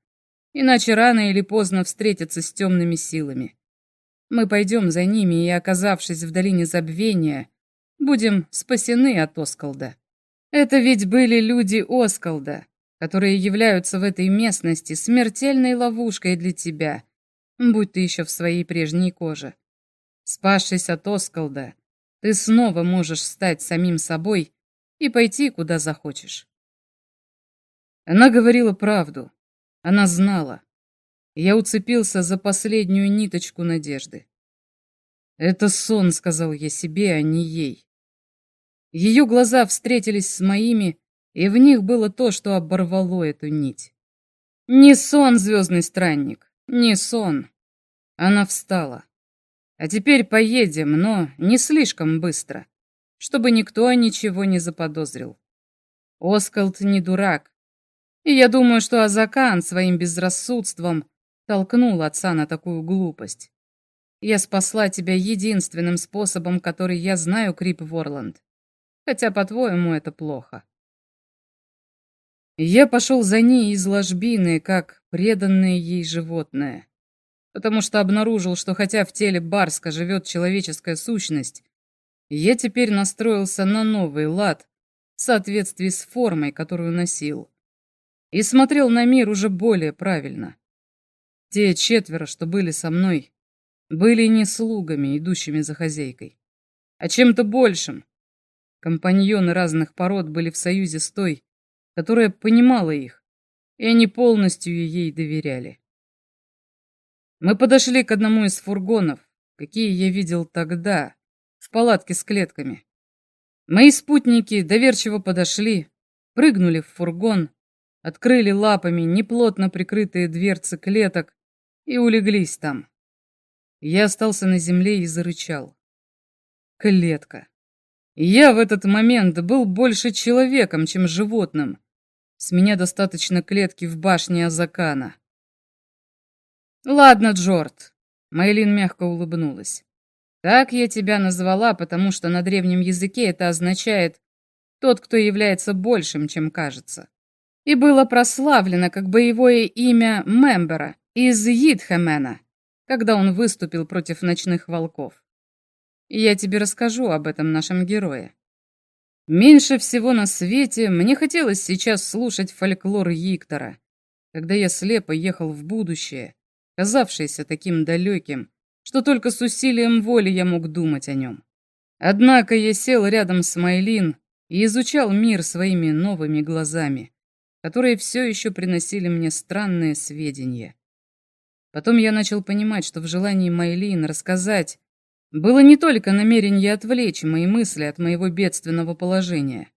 Иначе рано или поздно встретятся с темными силами. Мы пойдем за ними и, оказавшись в долине забвения, будем спасены от Оскалда. Это ведь были люди Оскалда, которые являются в этой местности смертельной ловушкой для тебя, будь ты еще в своей прежней коже. Спасшись от Оскалда, ты снова можешь стать самим собой и пойти, куда захочешь. Она говорила правду. Она знала. Я уцепился за последнюю ниточку надежды. «Это сон», — сказал я себе, а не ей. Ее глаза встретились с моими, и в них было то, что оборвало эту нить. «Не сон, звездный странник, не сон». Она встала. «А теперь поедем, но не слишком быстро, чтобы никто ничего не заподозрил. Оскалт не дурак, и я думаю, что Азакан своим безрассудством толкнул отца на такую глупость. Я спасла тебя единственным способом, который я знаю, Крип Ворланд. Хотя, по-твоему, это плохо. Я пошел за ней из ложбины, как преданное ей животное, потому что обнаружил, что хотя в теле Барска живет человеческая сущность, я теперь настроился на новый лад в соответствии с формой, которую носил и смотрел на мир уже более правильно. Те четверо, что были со мной, были не слугами, идущими за хозяйкой, а чем-то большим. Компаньоны разных пород были в союзе с той, которая понимала их, и они полностью ей доверяли. Мы подошли к одному из фургонов, какие я видел тогда, в палатке с клетками. Мои спутники доверчиво подошли, прыгнули в фургон, открыли лапами неплотно прикрытые дверцы клеток и улеглись там. Я остался на земле и зарычал. Клетка. Я в этот момент был больше человеком, чем животным. С меня достаточно клетки в башне Азакана. Ладно, Джорд. Майлин мягко улыбнулась. Так я тебя назвала, потому что на древнем языке это означает «тот, кто является большим, чем кажется». И было прославлено как боевое имя Мембера из Йидхемена, когда он выступил против ночных волков. Я тебе расскажу об этом нашем герое. Меньше всего на свете мне хотелось сейчас слушать фольклор Yiktора, когда я слепо ехал в будущее, казавшееся таким далеким, что только с усилием воли я мог думать о нем. Однако я сел рядом с Майлин и изучал мир своими новыми глазами, которые все еще приносили мне странные сведения. Потом я начал понимать, что в желании Майлин рассказать было не только намерение отвлечь мои мысли от моего бедственного положения.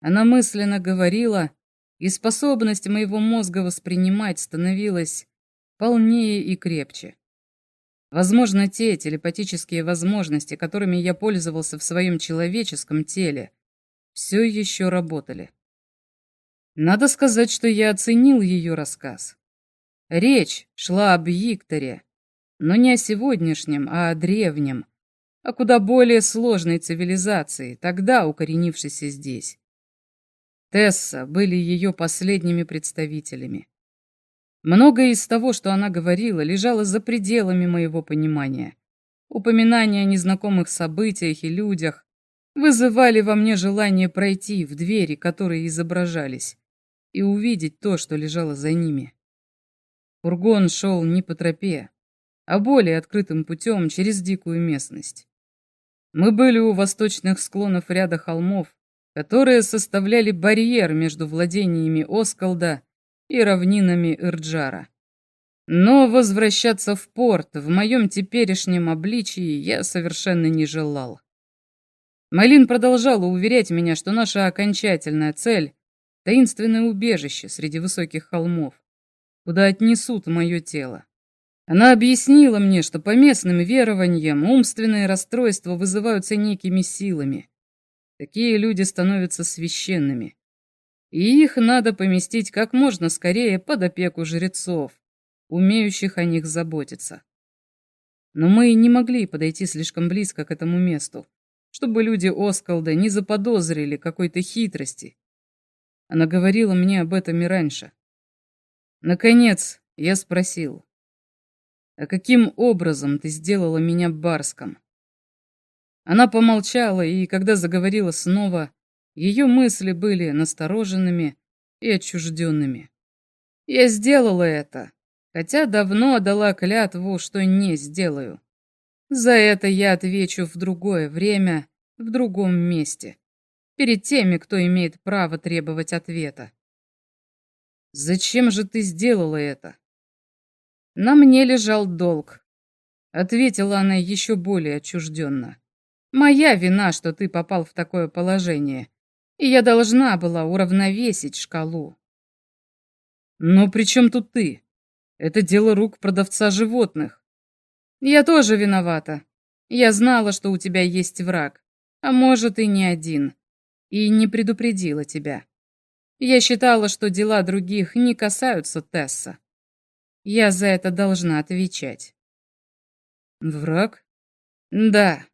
Она мысленно говорила, и способность моего мозга воспринимать становилась полнее и крепче. Возможно, те телепатические возможности, которыми я пользовался в своем человеческом теле, все еще работали. Надо сказать, что я оценил ее рассказ. Речь шла об Викторе, но не о сегодняшнем, а о древнем, о куда более сложной цивилизации, тогда укоренившейся здесь. Тесса были ее последними представителями. Многое из того, что она говорила, лежало за пределами моего понимания. Упоминания о незнакомых событиях и людях вызывали во мне желание пройти в двери, которые изображались, и увидеть то, что лежало за ними. Фургон шел не по тропе, а более открытым путем через дикую местность. Мы были у восточных склонов ряда холмов, которые составляли барьер между владениями Оскалда и равнинами Ирджара. Но возвращаться в порт в моем теперешнем обличии я совершенно не желал. Малин продолжала уверять меня, что наша окончательная цель — таинственное убежище среди высоких холмов, куда отнесут мое тело. Она объяснила мне, что по местным верованиям умственные расстройства вызываются некими силами. Такие люди становятся священными и их надо поместить как можно скорее под опеку жрецов, умеющих о них заботиться. Но мы не могли подойти слишком близко к этому месту, чтобы люди Оскалда не заподозрили какой-то хитрости. Она говорила мне об этом и раньше. Наконец, я спросил, «А каким образом ты сделала меня барском?» Она помолчала, и когда заговорила снова, ее мысли были настороженными и отчужденными. Я сделала это, хотя давно дала клятву, что не сделаю. За это я отвечу в другое время, в другом месте, перед теми, кто имеет право требовать ответа. Зачем же ты сделала это? На мне лежал долг. Ответила она еще более отчужденно. Моя вина, что ты попал в такое положение и я должна была уравновесить шкалу. Но при чем тут ты? Это дело рук продавца животных. Я тоже виновата. Я знала, что у тебя есть враг, а может и не один, и не предупредила тебя. Я считала, что дела других не касаются Тесса. Я за это должна отвечать. Враг? Да,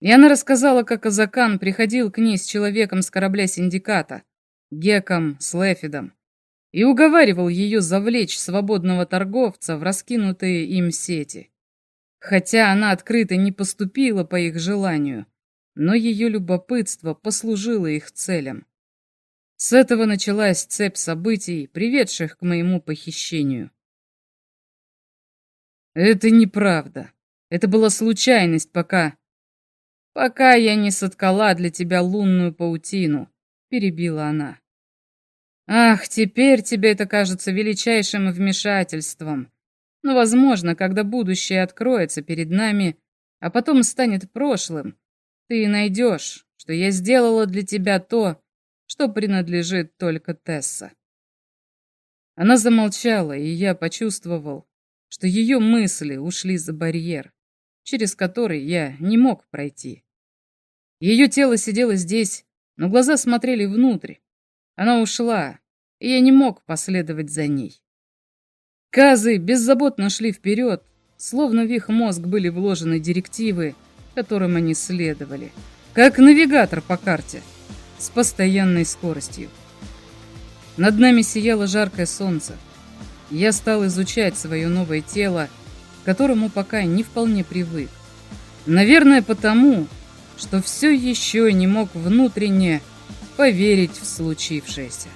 Яна рассказала, как Азакан приходил к ней с человеком с корабля синдиката, Геком Слефидом, и уговаривал ее завлечь свободного торговца в раскинутые им сети. Хотя она открыто не поступила по их желанию, но ее любопытство послужило их целям. С этого началась цепь событий, приведших к моему похищению. Это неправда. Это была случайность, пока... Пока я не соткала для тебя лунную паутину, перебила она. Ах, теперь тебе это кажется величайшим вмешательством. Но, возможно, когда будущее откроется перед нами, а потом станет прошлым, ты найдешь, что я сделала для тебя то, что принадлежит только Тесса. Она замолчала, и я почувствовал, что ее мысли ушли за барьер, через который я не мог пройти. Ее тело сидело здесь, но глаза смотрели внутрь, она ушла, и я не мог последовать за ней. Казы беззаботно шли вперед, словно в их мозг были вложены директивы, которым они следовали, как навигатор по карте, с постоянной скоростью. Над нами сияло жаркое солнце. Я стал изучать свое новое тело, к которому пока не вполне привык. Наверное, потому, что все еще не мог внутренне поверить в случившееся.